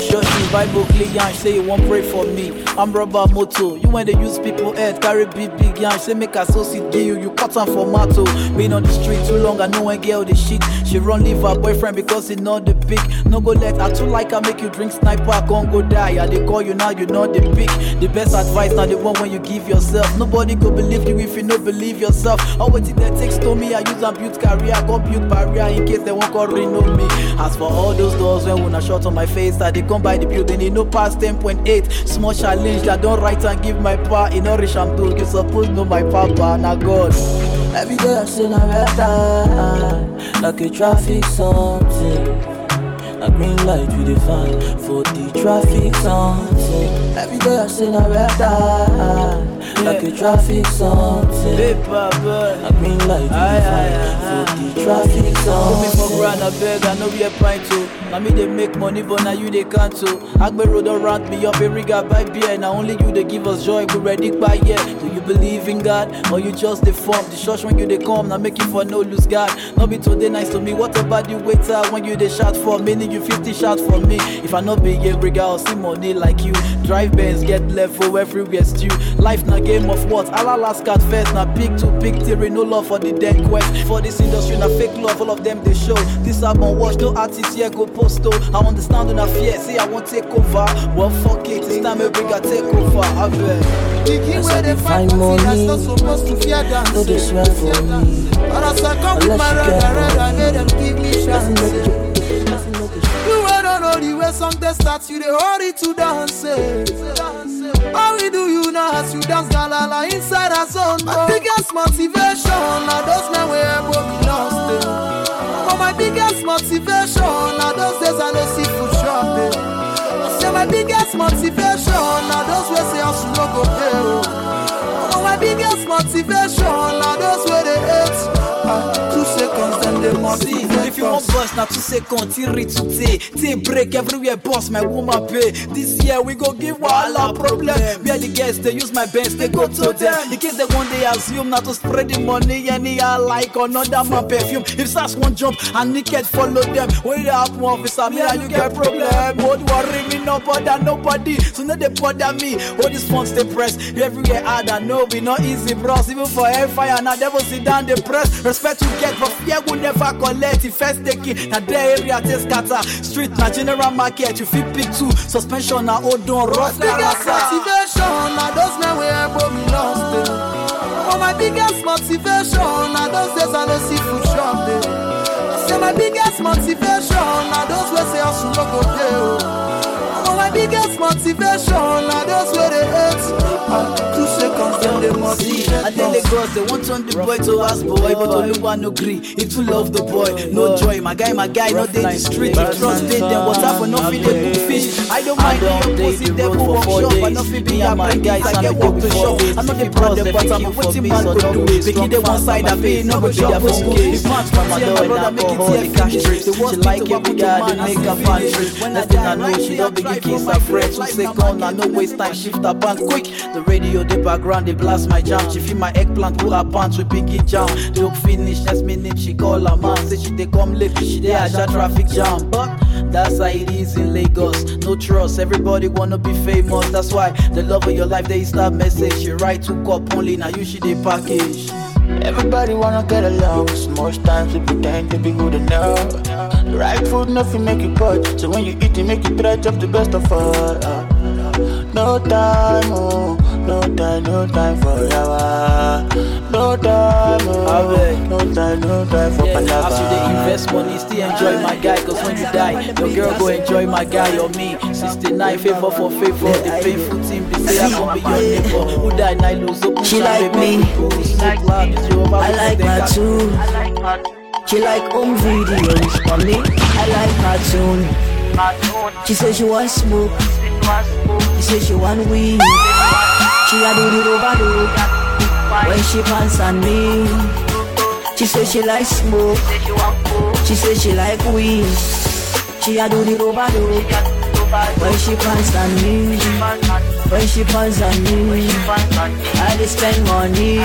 Sure, see Bible clear yarn, say you won't pray for me. I'm rubber moto. You when they use people head, carry big big yarn, say make associate give you, you cut on for mato. Been on the street too long, I know when girl the shit. She run leave her boyfriend because he not the pick. No go let her too like I make you drink sniper, I can't go die. I they call you now, you know the pick. The best advice now the one when you give yourself. Nobody go believe you if you no believe yourself. All what it takes to me, I use and build career, come build barrier in case they won't call me. As for all those doors when when I shot on my face, I they come by the building, no past 10.8. Small challenge that don't write and give my power. In no rich I'm doing, you suppose know my papa, now God. Every day I say na better Like a traffic something A green light we define For the traffic something Every day I say na better Like a traffic something Paper boy. A green light we define For the traffic Put me for something grand, I beg, I know we a pint too. Now me they make money, but now you they can't too. Agbero don't round me up, every guy by beer. Now only you they give us joy, we ready by yeah. Do you believe in God, or you just the form? The church when you they come, now make you for no lose God. Not be today nice to me, what about the waiter when you they shout for me? You 50 shout for me. If I not be every guy, I'll see money like you. Drive bands, get level everywhere stew. Life na game of what? All last cat first, now pick to pick theory, no love for the dead quest. For this industry, na fake love, all of them they show. This album watch, no artist here go oh. I understand when I fear, say I won't take over. Well fuck it, it's time every guy take over. I beg. Pikin As where I they find money, that's not supposed to fear dance. No dey swear for me But as I come with my red, red, I made them give me Nothing chance. make you Nothing make you You don't know the way song they start, you they hurry to dance. How we do you now as you dance galala inside a zone? My oh. biggest motivation are those men where I broke lost. Eh. But my biggest motivation biggest motivation are those wey say hustle no go pay. oh. My biggest motivation are those wey they hate. Ah, two seconds they See, motivate if you want us. Bust, now two seconds, till reach to take. Take break everywhere, boss, my woman pay. This year we go give wahala problem. Where the guests, they use my best, they go to them. In case they one day assume not to spread the money, anyhow like another man perfume. If SAS one jump and naked follow them, when they happen, officer, me and you get problem. Don't worry me, no bother nobody. So no they bother me. All these phones they press everywhere. I know we not easy, bros. Even for hellfire, now devil sit down they press. Respect you get, but fear will never collect. If first take it, now their area take scatter. Street na general market, you fit pick two. Suspension na hold on, rough biggest motivation na those men wey elbow me lost eh. But my biggest motivation na those days I no see food shop eh. Say my biggest motivation na those wey say hustle no go pay oh. My biggest motivation na those wey dey hate. Two seconds dem dey See, I tell the girls they want turn the boy to ask boy, but Oluwa no gree. He too love the boy, no joy. My guy, my guy, no dey the street. He trust them, then water for no them good fish. I don't mind when your pussy devil workshop, I no fit be a my guys. I get work to shop. I know they plan them, but I'm waiting man go do. Make it one side, I pay no go chop for school. If match my mother, brother, make it here cash trips. The worst like every guy, they make a fan trip. Next thing I know, she don't begin kiss her friends. Say, "Come now, no waste time, shift her band quick." The radio, the background, they blast my jam. She feel my eggplant, pull her pants with biggie jam. Look finish, next minute she call her man. Say she they come late, she they a traffic jam. But that's how it is in Lagos. No trust, everybody wanna be famous. That's why the love of your life they start message. She write to cup only, now you she they package. Everybody wanna get along, so most times we pretend to be good enough. Right food, nothing make you purge. So when you eat it, make you try to the best of all. No time, oh, no time, no time for yawa. No time, oh, no time, no time for Yeah, palava. after they invest money, still enjoy my guy. Cause when you die, your girl go enjoy my guy or me. 69 favor for favor. The painful team, be say I gon' be your neighbor. Who die, now lose up. She like me. I like her too. She like home videos for me. I like cartoon. She say she want smoke. She say she want weed. She a do the overdo when she pants on me. She say she like smoke. She say she like weed. She a do the overdo when she pants on me. When she pants on me, I just spend money.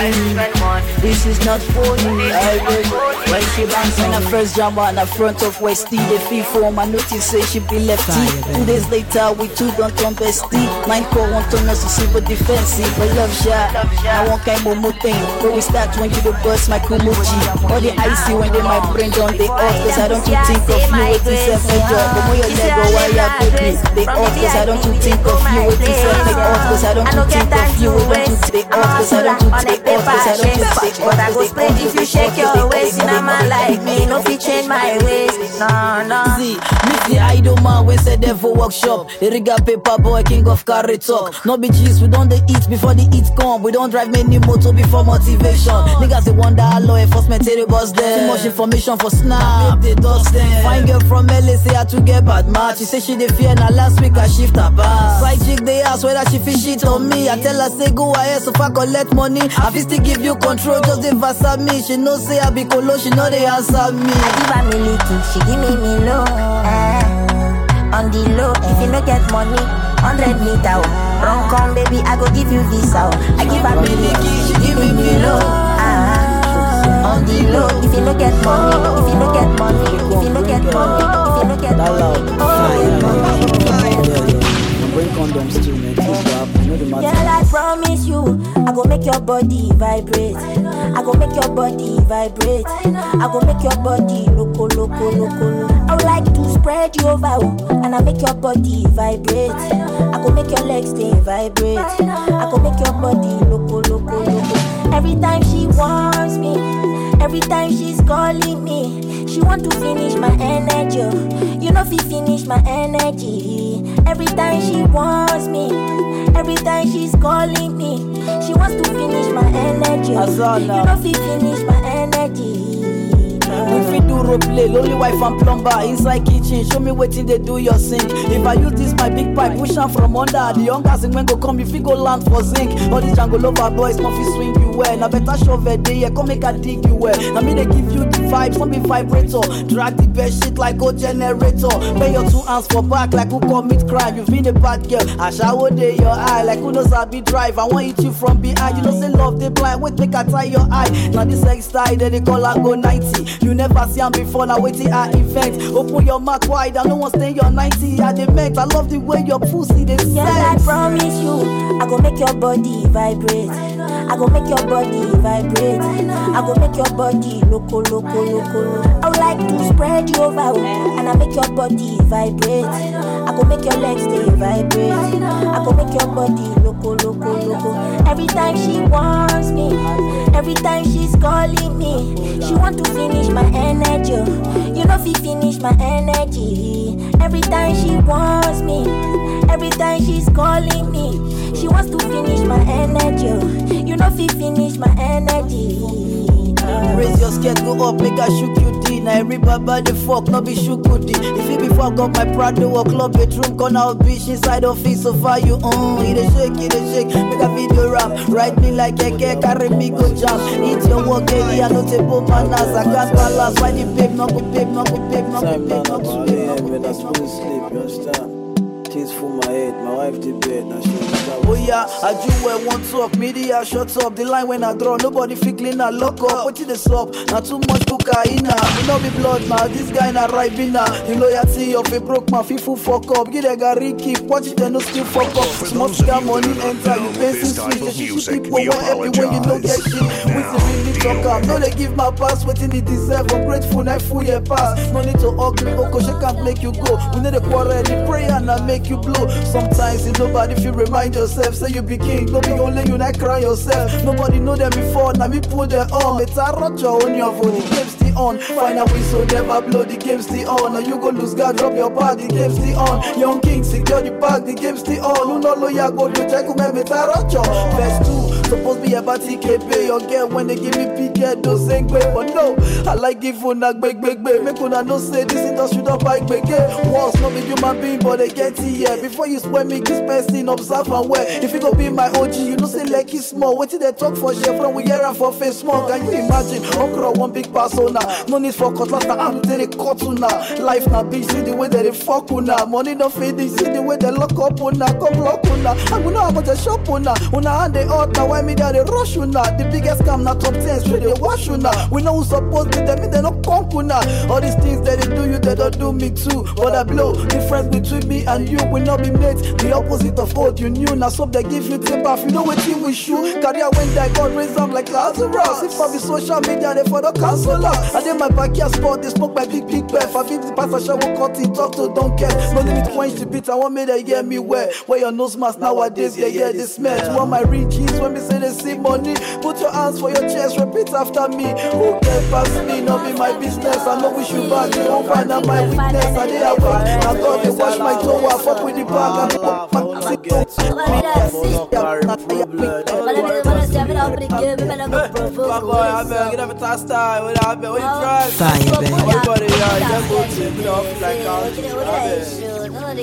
This is not funny. I will. When she bangs on the first jam on the front of Westy, the fee form, I notice say she be lefty. Two days later, we two don't turn bestie. Nine core one turn us to super defensive, but love shot. I want kind of more thing. But we start when you the bust my kumuchi. All the icy when they my brain don't they off, cause I don't you think of you with this self job. But when your leg go why you put they cause I don't think of you self off, cause I don't think of you, they off, cause I don't you think off, cause I don't you But I go split if you shake your waist in a man like me. No fit change my ways. No, no. See, meet the idol man we say there for workshop. Erigga paper boy, king of carry talk. No be cheese, we don't they eat before the eat come. We don't drive many motor before motivation. Niggas they wonder how law enforcement they bust them. Too much information for snap, they dust them. Fine girl from LA say I to get bad match. She say she dey fear now last week I shift her back. Side chick they ask whether she fit shit on me. I tell her say go ahead so far collect money. I fit still give you control, just dey verse me. She know say I be colo, she know they answer me. I give her me little, she give me me low. Eh. On the low, if you no get money, 100 meter. oh. Run come baby, I go give you visa. oh. I give her me little, she give me me low. Ah. On the low, if you no get money, if you no get money, if you no get money, if you get money. Oh, Bring condoms too, man. Things go happen. No the Girl. I promise you, I go make your body vibrate. I go make your body vibrate. I go make your body loco, loco, loco. I would like to spread you over, oh, and I make your body vibrate. I go make your legs stay vibrate. I go make your body loco, loco, loco. Every time she wants me, every time she's calling me, she want to finish my energy. oh. You know, if finish my energy. Every time she wants me, every time she's calling me, she wants to finish my energy. You know, if finish my energy. We fit do role play, lonely wife and plumber inside kitchen. Show me wetin they do your sink. If I use this my big pipe, push am from under. The younger sing when go come, you fit go land for zinc. All these jungle lover boys, no swing you well. Na better shovel dey here, come make I dig you well. Na me they give you the vibes, no be vibrator. Drag the best shit like old generator. Pay your two hands for back like who commit crime. You been a bad girl, I shower dey your eye like who knows I be drive. I want hit you from behind. You know say love they blind, wait make I tie your eye. Now this sex style they call I go 90. You never see am before, now waiting I invent. Open your mouth wide, I no one stay your 90. I dement. I love the way your pussy they Girl, I promise you, I go make your body vibrate. I go make your body vibrate. I go make your body loco, loco, loco. I would like to spread you over, oh, and I make your body vibrate. I go make your legs stay vibrate. I go make your body loco, loco, loco. Every time she wants me, every time she's calling me, she want to finish my energy. You know, if finish my energy. Every time she wants me. Every time she's calling me, she wants to finish my energy. You know, if finish my energy. Raise your skirt, go up, make I shoot you D. Now every baba the fuck, no be shoot good D. If you be fuck up my Prado or club bedroom, corner of bitch inside office, so far you on. It a shake, it a shake, make a video rap. Ride me like a cake, carry me go jam. Eat your work, baby, I no table manners. I can't balance, why the babe, no good babe, no good babe, no good babe, no good babe. Yeah, man, I still sleep, you understand? Things full my head, my wife did bed, now she Oh yeah, I do where one talk, media shut up. The line when I draw, nobody fit clean I lock up. What the up? Now too much cocaine. Me no be blood now, this guy na ribena. The loyalty of a broke man, people fuck up. Get a gary keep, watch it and no still fuck up. Small scam money enter, you pay some shit people want everywhere you no get shit. With the really talk up, no they give my pass, waiting the deserve. I'm grateful, now full year pass. No need to ugly, Oko, oh, she can't make you go. We need a quarrel, the prayer and I make you blow. Sometimes if nobody feel remind yourself, say you be king, no be only you not cry yourself. Nobody know them before, now me put them on. It's a on your phone, the game still on. Find a whistle, never blow, the game still on. Now you go lose, God drop your bag, the game still on. Young king, secure the bag, the game still on. Who no lawyer go do check, who me a roger. Verse 2, supposed be about TKP, your girl when they give me PK, those ain't great, but no, I like give una big, big, big. Make una know say this industry don't bike, big, Walls, not be human being, but they get here. Before you spoil me, this person observe and wear. If you go be my OG, you know say like it's small. What did they talk for share from we hear and for face small? Can you imagine? Okra one big persona. No need for cutlass, now I'm there cut una. Life na bitch, see the way they fuck una. Money no fading, see the way they lock up una. Come lock una. And know how much they shop una. Una hand they out, now why me there they rush una. The biggest scam na top 10, straight they wash una. We know who supposed to them, me they no conk una. All these things that they do you, they don't do me too. But I blow, difference between me and you will not be made. The opposite of what you knew. Now so they give you tip off. You know what team we shoot. Career when die, God raise them like Lazarus. If I be social media, they for the counselor. I did my backyard sport, they smoke my big big breath. I 50 pastor will cut it, talk to don't care. No limit quench the beat. I want me to hear me where. Where your nose mask nowadays, yeah, yeah, this. You want my riches when me say they see money. Put your hands for your chest, repeat after me. Who can pass me? Not be my business. I know we should back. You won't find out my weakness. I did have I got to wash my toe. I fuck with the bag. I'm fuck with the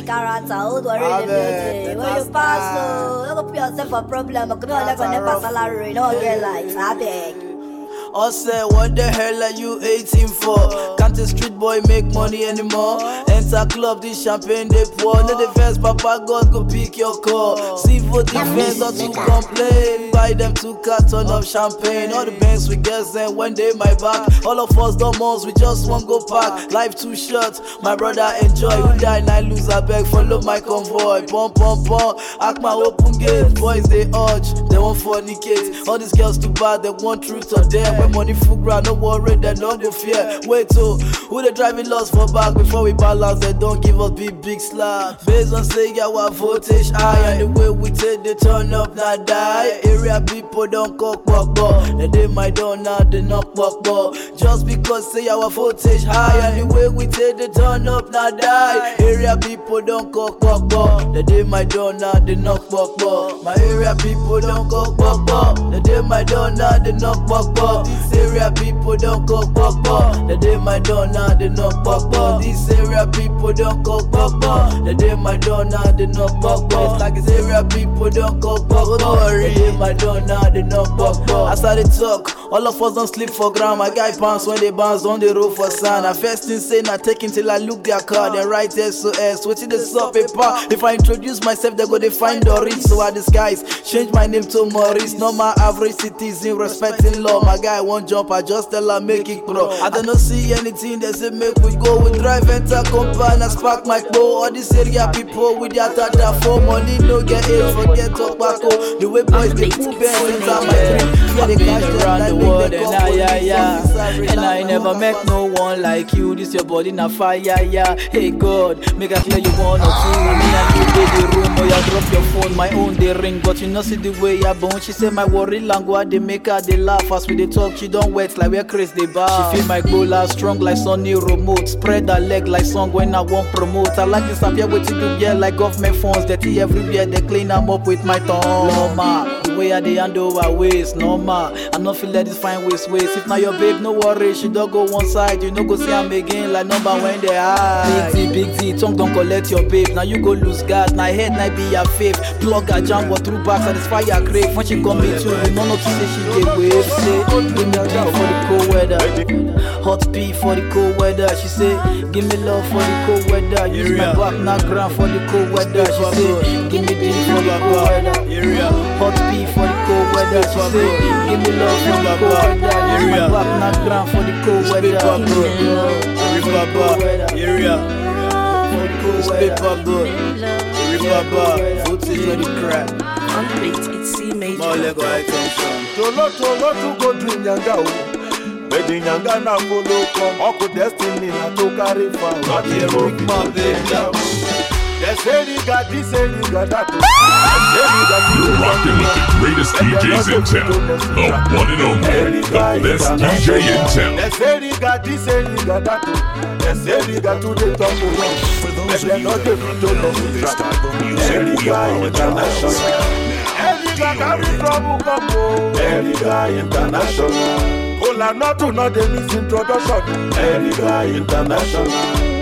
character, who do I really beauty? When you pass, so you go put yourself for problem. Come on, like on the salary, no get like, I beg. I said, what the hell are you 18 for? Can't a street boy make money anymore? Enter club, this champagne they pour. No defense, Papa God go pick your call. See for defense, not to complain. Buy them two carton of champagne. All the banks we get them when they my back. All of us don't most, we just want go pack. Life too short, my brother enjoy. Who die, I lose, I beg. Follow my convoy. Pom pom pom, act my open gate. Boys they urge, they want fornicate. All these girls too bad, they want truth or them. When money full ground, no worry, they no go fear. Wait till who they driving lost for back before we balance, they don't give us big big slap. Based on say our voltage high and the way we take the turn up, not die. Area people don't cock walk ball. They dey my door now, they knock walk ball. Just because say our voltage high and the way we take the turn up, not die. Area people don't cock walk ball. They dey my door now, they knock walk ball. My area people don't cock walk ball. They dey my door now, they knock walk ball. This area people don't walk ball. They dey my door now, they walk ball. This area people don't walk ball. They dey my door now, they ball. It's like this area people don't walk ball. They dey my door now, they walk ball. I dey talk, all of us don't sleep for ground. My guy pants when they bounce on the road for sand. I first say na take till I look their car, then write SOS. Wetin dey sup paper? If I introduce myself, they go dey find the reach. So I disguise, change my name to Maurice. Not my average citizen, respecting law. My guy won't jump, I just tell her make it pro. I don't know see anything they say make we go. We drive enter compound and spark my bow. All this area people with their tata for money no get it, forget tobacco. The way boys they move and enter my drink. Yeah, they catch them around like the make world and come ah, yeah, police yeah. officer. And I never met no one like you. This your body na fire, yeah. Hey God, make I clear you one or two. Me and you dey the room, or you drop your phone. My own dey ring, but you know see the way ya bone. She say my worry language they make her dey laugh as we dey talk. She don't wet like where Chris dey bar. She feel my gola strong like Sunny remote. Spread her leg like song when I want promote. I like this appear what you do yeah like government phones. Dirty everywhere, they clean up with my tongue. Normal, the way I dey handle her waist, normal. I no feel let this fine waist waist. If not your babe, no worry, she don't go one side. You no go see am again like number when they high. Big D, big D, tongue don't collect your babe. Now you go lose guard, now head now be your fave. Plug her jam, what through back, satisfy your crave. When she come meet you, you no to say she get wave. Say, give me D for the cold weather. Hot P for the cold weather. She say, give me love for the cold weather. Use my back, not ground for the cold weather. She say, give me D for the cold weather. Hot P for the cold weather. She say, give me love for the cold weather. Use my back, not ground for the cold weather. Give me love for the cold weather. It's paper good. Remember, voltage on the crack. On the beat, it's C major. More Lego attention. Tolo tolo to go drink nyanga o but the nyanga na follow come ọkụ destiny na to carry far Not the big man, baby. They say they got this, say they got that. They say they got this, You're rocking with the greatest DJs in town. The one and only. The best DJ in town. They say they got this, say they got that. They say they got to the top of run. But they not the fit to the track. Every guy international. Every guy carry trouble come home. Every guy international. Cola not to not the misintroduction. Every guy international.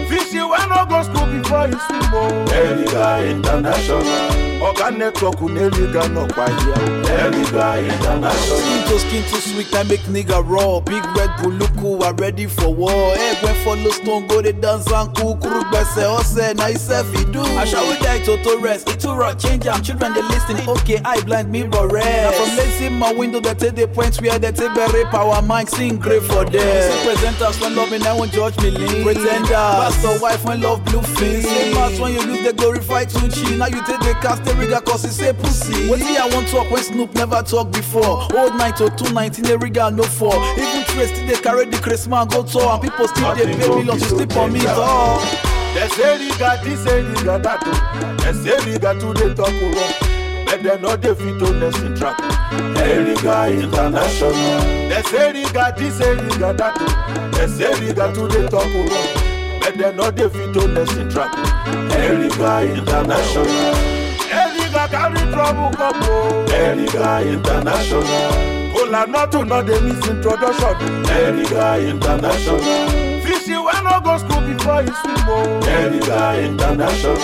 Fishy when no go school before you swim oh. Every guy international. Oga network uneliga no kwaya. Every guy international. Skin to skin to sweet, I make nigga raw. Big red buluku, I ready for war. Egg when follow stone, go they dance and cool. Kuru gbese, ose, na iself he do. I shall we die to rest. It too rock, change am. Children they listen, okay, I blind me but rest. Now from lazy my window, they take the points where they take bury power mic, sing great for them. See presenters when loving, I won't judge me lean. Pretender, pastor wife when love blue fin. Same as when you lose, they glorify Tunchi. Now you take the cast rigger cause he say pussy. What I want talk when Snoop never talk before. Old night to 219, the rigger no fall. Even Trace still they carry the Christmas go tour and people still they pay millions to sleep on me dog. They say they got this, say they got that. They say they got to the top of run. But they not the fit to next in track. Every guy international. They say they got this, say they got that. They say they got to the top of run. But they not the fit to next in track. Every guy international. Every guy carry trouble come oh. home. Every guy international. Cola not to not the misintroduction. Every guy international. Fishy when no go school before you swim oh. Every guy international.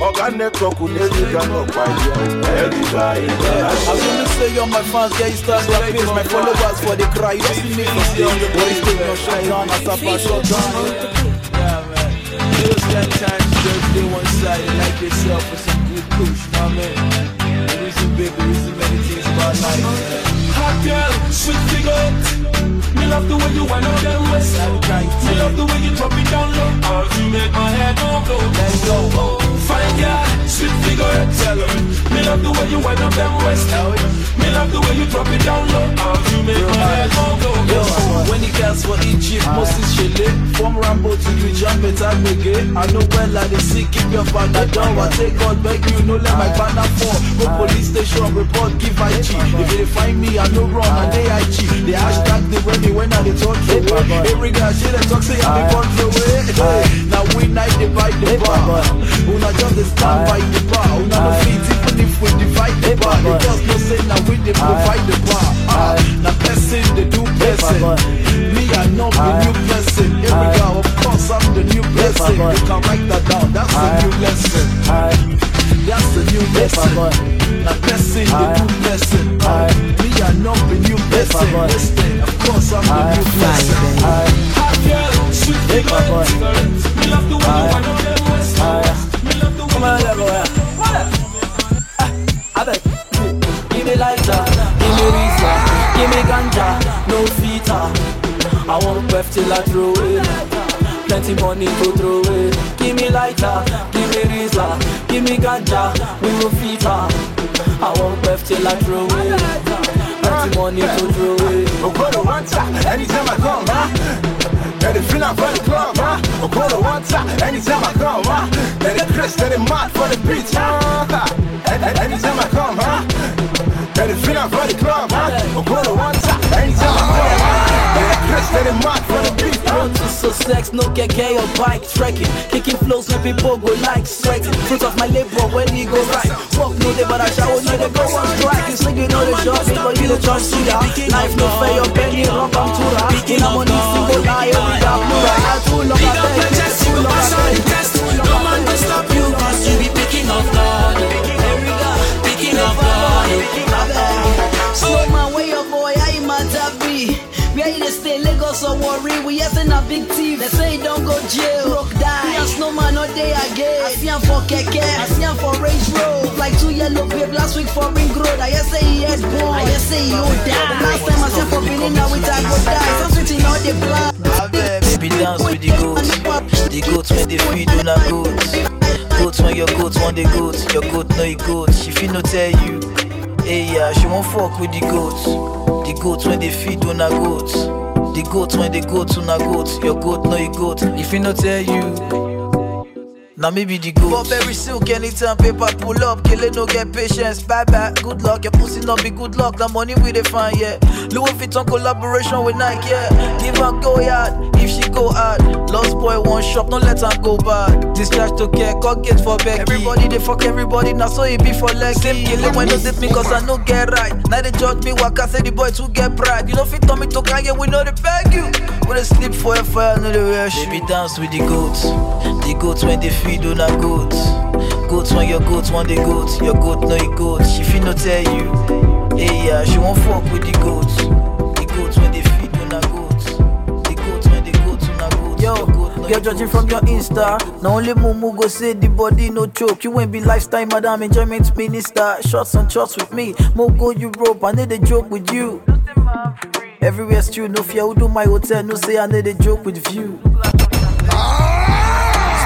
Oga network uneliga no kwaya. Every guy I international. really say all my fans get stars like page my followers for the cry. You see me from the on the boys take no shut down as a pass shut down. Yeah, man. Those kind of times you just stay one side and like yourself with some good push, you know what I mean? The reason big, the reason many things about life, man. Hot girl, sweet figure. Me love the way you wind up them waist. Me love the way you drop it down low. Oh, you make my head go go. Let's go. Oh. Fine girl, sweet figure. Tell her. Me love the way you wind up them waist. Me love the way you drop it down low. Oh, you make my head go go. Yo, when the cats for Egypt, Moses Shele, from Rambo to the jump it I I know well I dey see, keep your father down. I take God beg you, no let my banner fall. Go police station, report, give IG. If they find me, I no run, and they IG. The hashtag they wear me when I dey talk to it. Every guy shit they talk say I be control it. Hey, Now we night divide the bar. Una just dey stand by the bar. Una no fit even if we divide the bar. The girls no say now we dey provide the bar. Ah, Now person they do person. Me I know the new person. Every guy of course I'm the new blessing. You can write that down. That's a new lesson. That's a new lesson. Now person the new lesson. Me I know the new. Listen, of course I'm the new blessing. Hot girl, sweet figure. Me love the way you wind up give no fita. I want breath till I throw it. Plenty money to throw it. Give me lighter, give me Risa, give me ganja, we no fita. I want breath till I throw it. plenty money to throw away. Okoro time, anytime I come, huh? Let it feel I'm for the club, huh? One time, anytime I come, huh? Let it Chris, let it mad for the beat, huh? Any- any- Anytime I come, huh? Let it feel I'm for the club, huh? Okoro one time, anytime I come, huh? Let it Chris, let it mad for the beat, huh? Road to no keke or bike trekking. Kicking flows when people go like sweating. Fruit of my labor when he go right. Fuck no day, but I shall no they go on strike. You sing you know the job, but you the trust sugar. Life no fair, your penny rock am to ra. In a money single lie, every got plural. I too long I beg, too long I beg. No man can stop you cause you be picking off God God So man, where your boy, I matter be. You dey stay, Lagos or worry? We yes in a big thief. They say don't go jail. Broke die. Me and snowman no day again. I see him for keke, I see him for Range Road. Like two yellow babe last week for Ring Road. I just say he head born. I just say he old die. Last time I him for Benin, now we time go die. Some switching all the plan. Baby dance with the goats. The goats when they feed on a goats. Goats when your goats want the goats. Your goat know you goats. She fit no tell you. Hey yeah, she won't fuck with the goats. The goats when they feed on a goats. The goats when they go to na goats. Your goat know you goat. If he no tell you. Now maybe the goat. But very silk anytime paper pull up. Kill it, no get patience. Bye bye. Good luck. Your pussy not be good luck. The money we define, yeah. Louis Vuitton collaboration with Nike, yeah. Give her go yard if she go hard. Lost boy one shop, don't let her go bad. Discharge to care, cut gate for Becky. Everybody they fuck everybody, now so it be for leg. Same kill it when they dip me cause I no get right. Now they judge me, waka say the boy too get pride. You know fit on me to Kanye, we know they beg you. We they sleep for a fire, no they rush. Baby dance with the goats. The goats when they feed on a goats. Goats when your goats want the goats. Your goat know your goats. She fit no tell you. Hey yeah, she won't fuck with the goats. The goats when they feed on a goats. The goats when they go to na goats. Yo, girl judging from your Insta. Now only Mumu go say the body no choke. You ain't be lifestyle madam enjoyment minister. Shots on shots with me. Mo go Europe, I need a joke with you. Everywhere's true, no fear. Who do my hotel? No say I need a joke with view.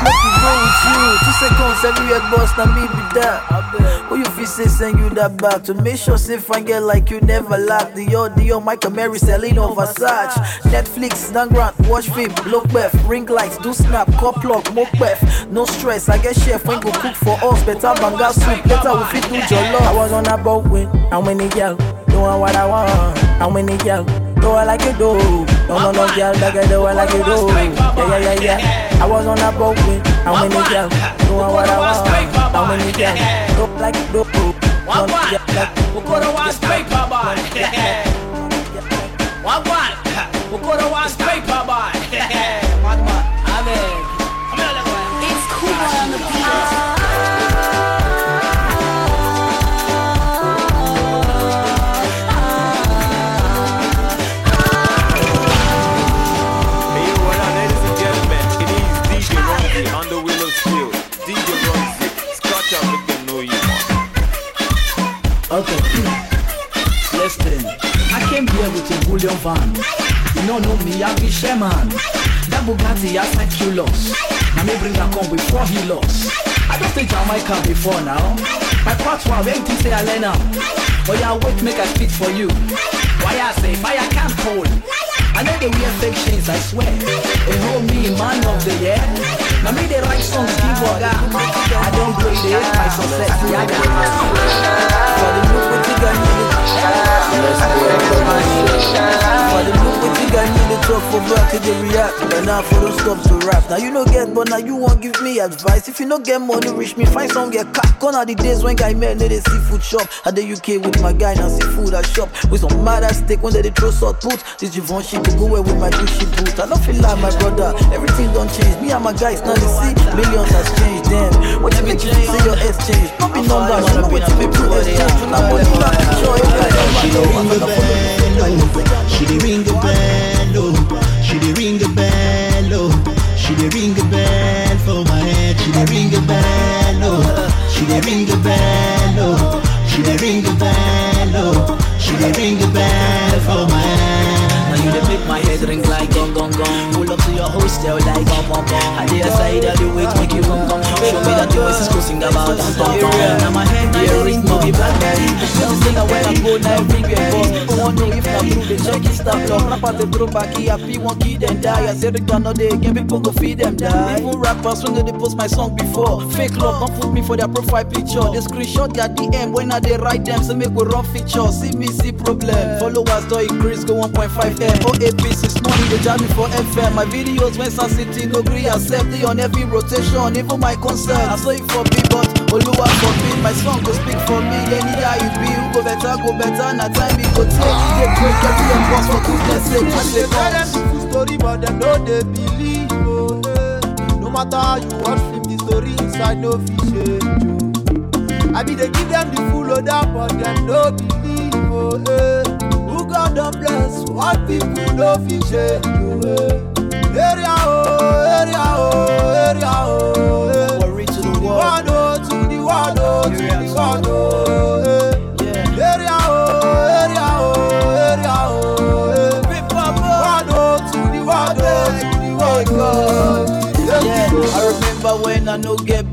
Smoke is go with you. Two seconds, everywhere boss, now me be that. Who you feel say send you that back to make sure say fine girl like you never lack. The yo, Michael Mary, Selena, Versace. Netflix, Dangrant, watch film, look beth, ring lights, do snap, cop lock, mock beth. No stress, I get chef when go cook for us. Better banga soup, better we fit do your love. I was on a boat with how many girl, doing what I want. How many girl, do I like it do? No, no, no, girl, that girl do I like it do? Yeah, yeah, yeah, yeah. I was on a boat with how many girl, doing what I want. How many girl, do like it do? One one, Ukoro wants paper boy. One one, Ukoro wants paper a van. You know me, I be Sherman. That Bugatti has like you lost. Now me bring her come before he lost. I don't stay Jamaica before now. My patois, when you say I learn now. Oh, but yeah, wait, make I speak for you. Why I say fire can't hold. I know they wear fake chains, I swear. They hold me man of the year. Now me they write songs, give waga. I don't grade it, my success, yeah, For the what you got need For the look what you got need to talk for back to the react And now for those stops to rap Now you no get but now you won't give me advice. If you no get money reach me find some get cut Gone are the days when guy met no the seafood shop. At the UK with my guy now seafood I shop. With some mad ass steak when they throw salt put. This shit to go away with my Gucci boot. I don't feel like my brother. Everything don't change Me and my guys now they see Millions has changed them What you make you say your S change? Not be numbers you know what you make you exchange Now money She dey ring the bell, oh. She dey ring the bell, oh. She dey ring the bell, oh. She dey ring the bell for my head. She dey ring the bell, oh. She dey ring the bell, oh. She dey ring the bell, oh. She dey ring the bell for my head. My head ring like gong gong gong. Pull up to your hostel like gong gong gong. I dey aside of the wait make you come come. Show me that your is sing about and talk about. Now my head, yeah, ring no be blackberry. Tell say that when I go now everywhere boss. People want know if na true, they check it stop lock. Rap at the throw back here, happy one kid and die. I say the gun day again, people go feed them die. Even rappers when they post my song before. Fake love, don't put me for their profile picture. They screenshot their DM when I they write them, so make we run feature. CBC problem. Followers don't increase, go 1.5 M. Oh, OAP six money, they jam me for FM. My videos when Sun City no gree accept they on every rotation, even my concert. I saw it for me, but Oluwa forbid my song go speak for me. Any day you be, who go better, go better. Na time it go take. They break every boss for goodness sake. I I dey tell them the story, but them no dey believe. Oh, eh. No matter how you watch film, the story inside no fit change. oh. I be dey give them the full order, but them no believe. Oh, eh. Don bless, what people no fit. Oh, eh. Area oh, area oh, area oh. Eh. Worry to the world. One oh, to the world oh, to the world oh. Eh. Area oh, area oh, area oh. Eh. One oh, to the world oh, to the world oh. Yeah, I remember when I no get.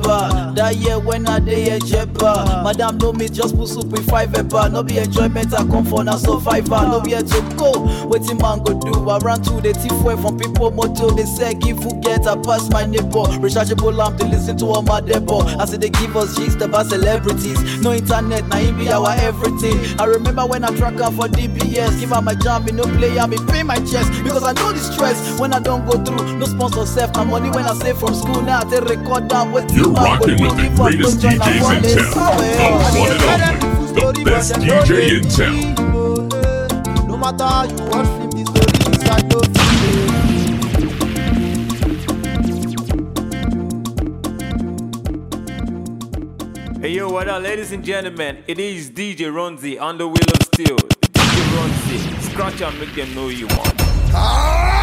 That year when I dey a jebba. Madam know me just put soup with five eba. No be enjoyment, I come for na survivor. No be to go. Wetin man go do? I ran to the thief way from people moto. They say give who get I pass my neighbor. Rechargeable lamp to listen to all my debo. I say they give us gist about celebrities. No internet, na him be our everything. I remember when I track am for DBS. Give her my jam, me no play am, me pay my chest. Because I know the stress when I don't go through. No sponsor self, na money when I save from school. Now I take record down with You're rocking with the greatest DJs in town. The one and only, the best DJ in town. No matter how you watch film, the story inside no fit. Hey yo, what up, ladies and gentlemen? It is DJ Runzzy on the wheel of steel. DJ Runzzy, scratch and make them know you want. Ah!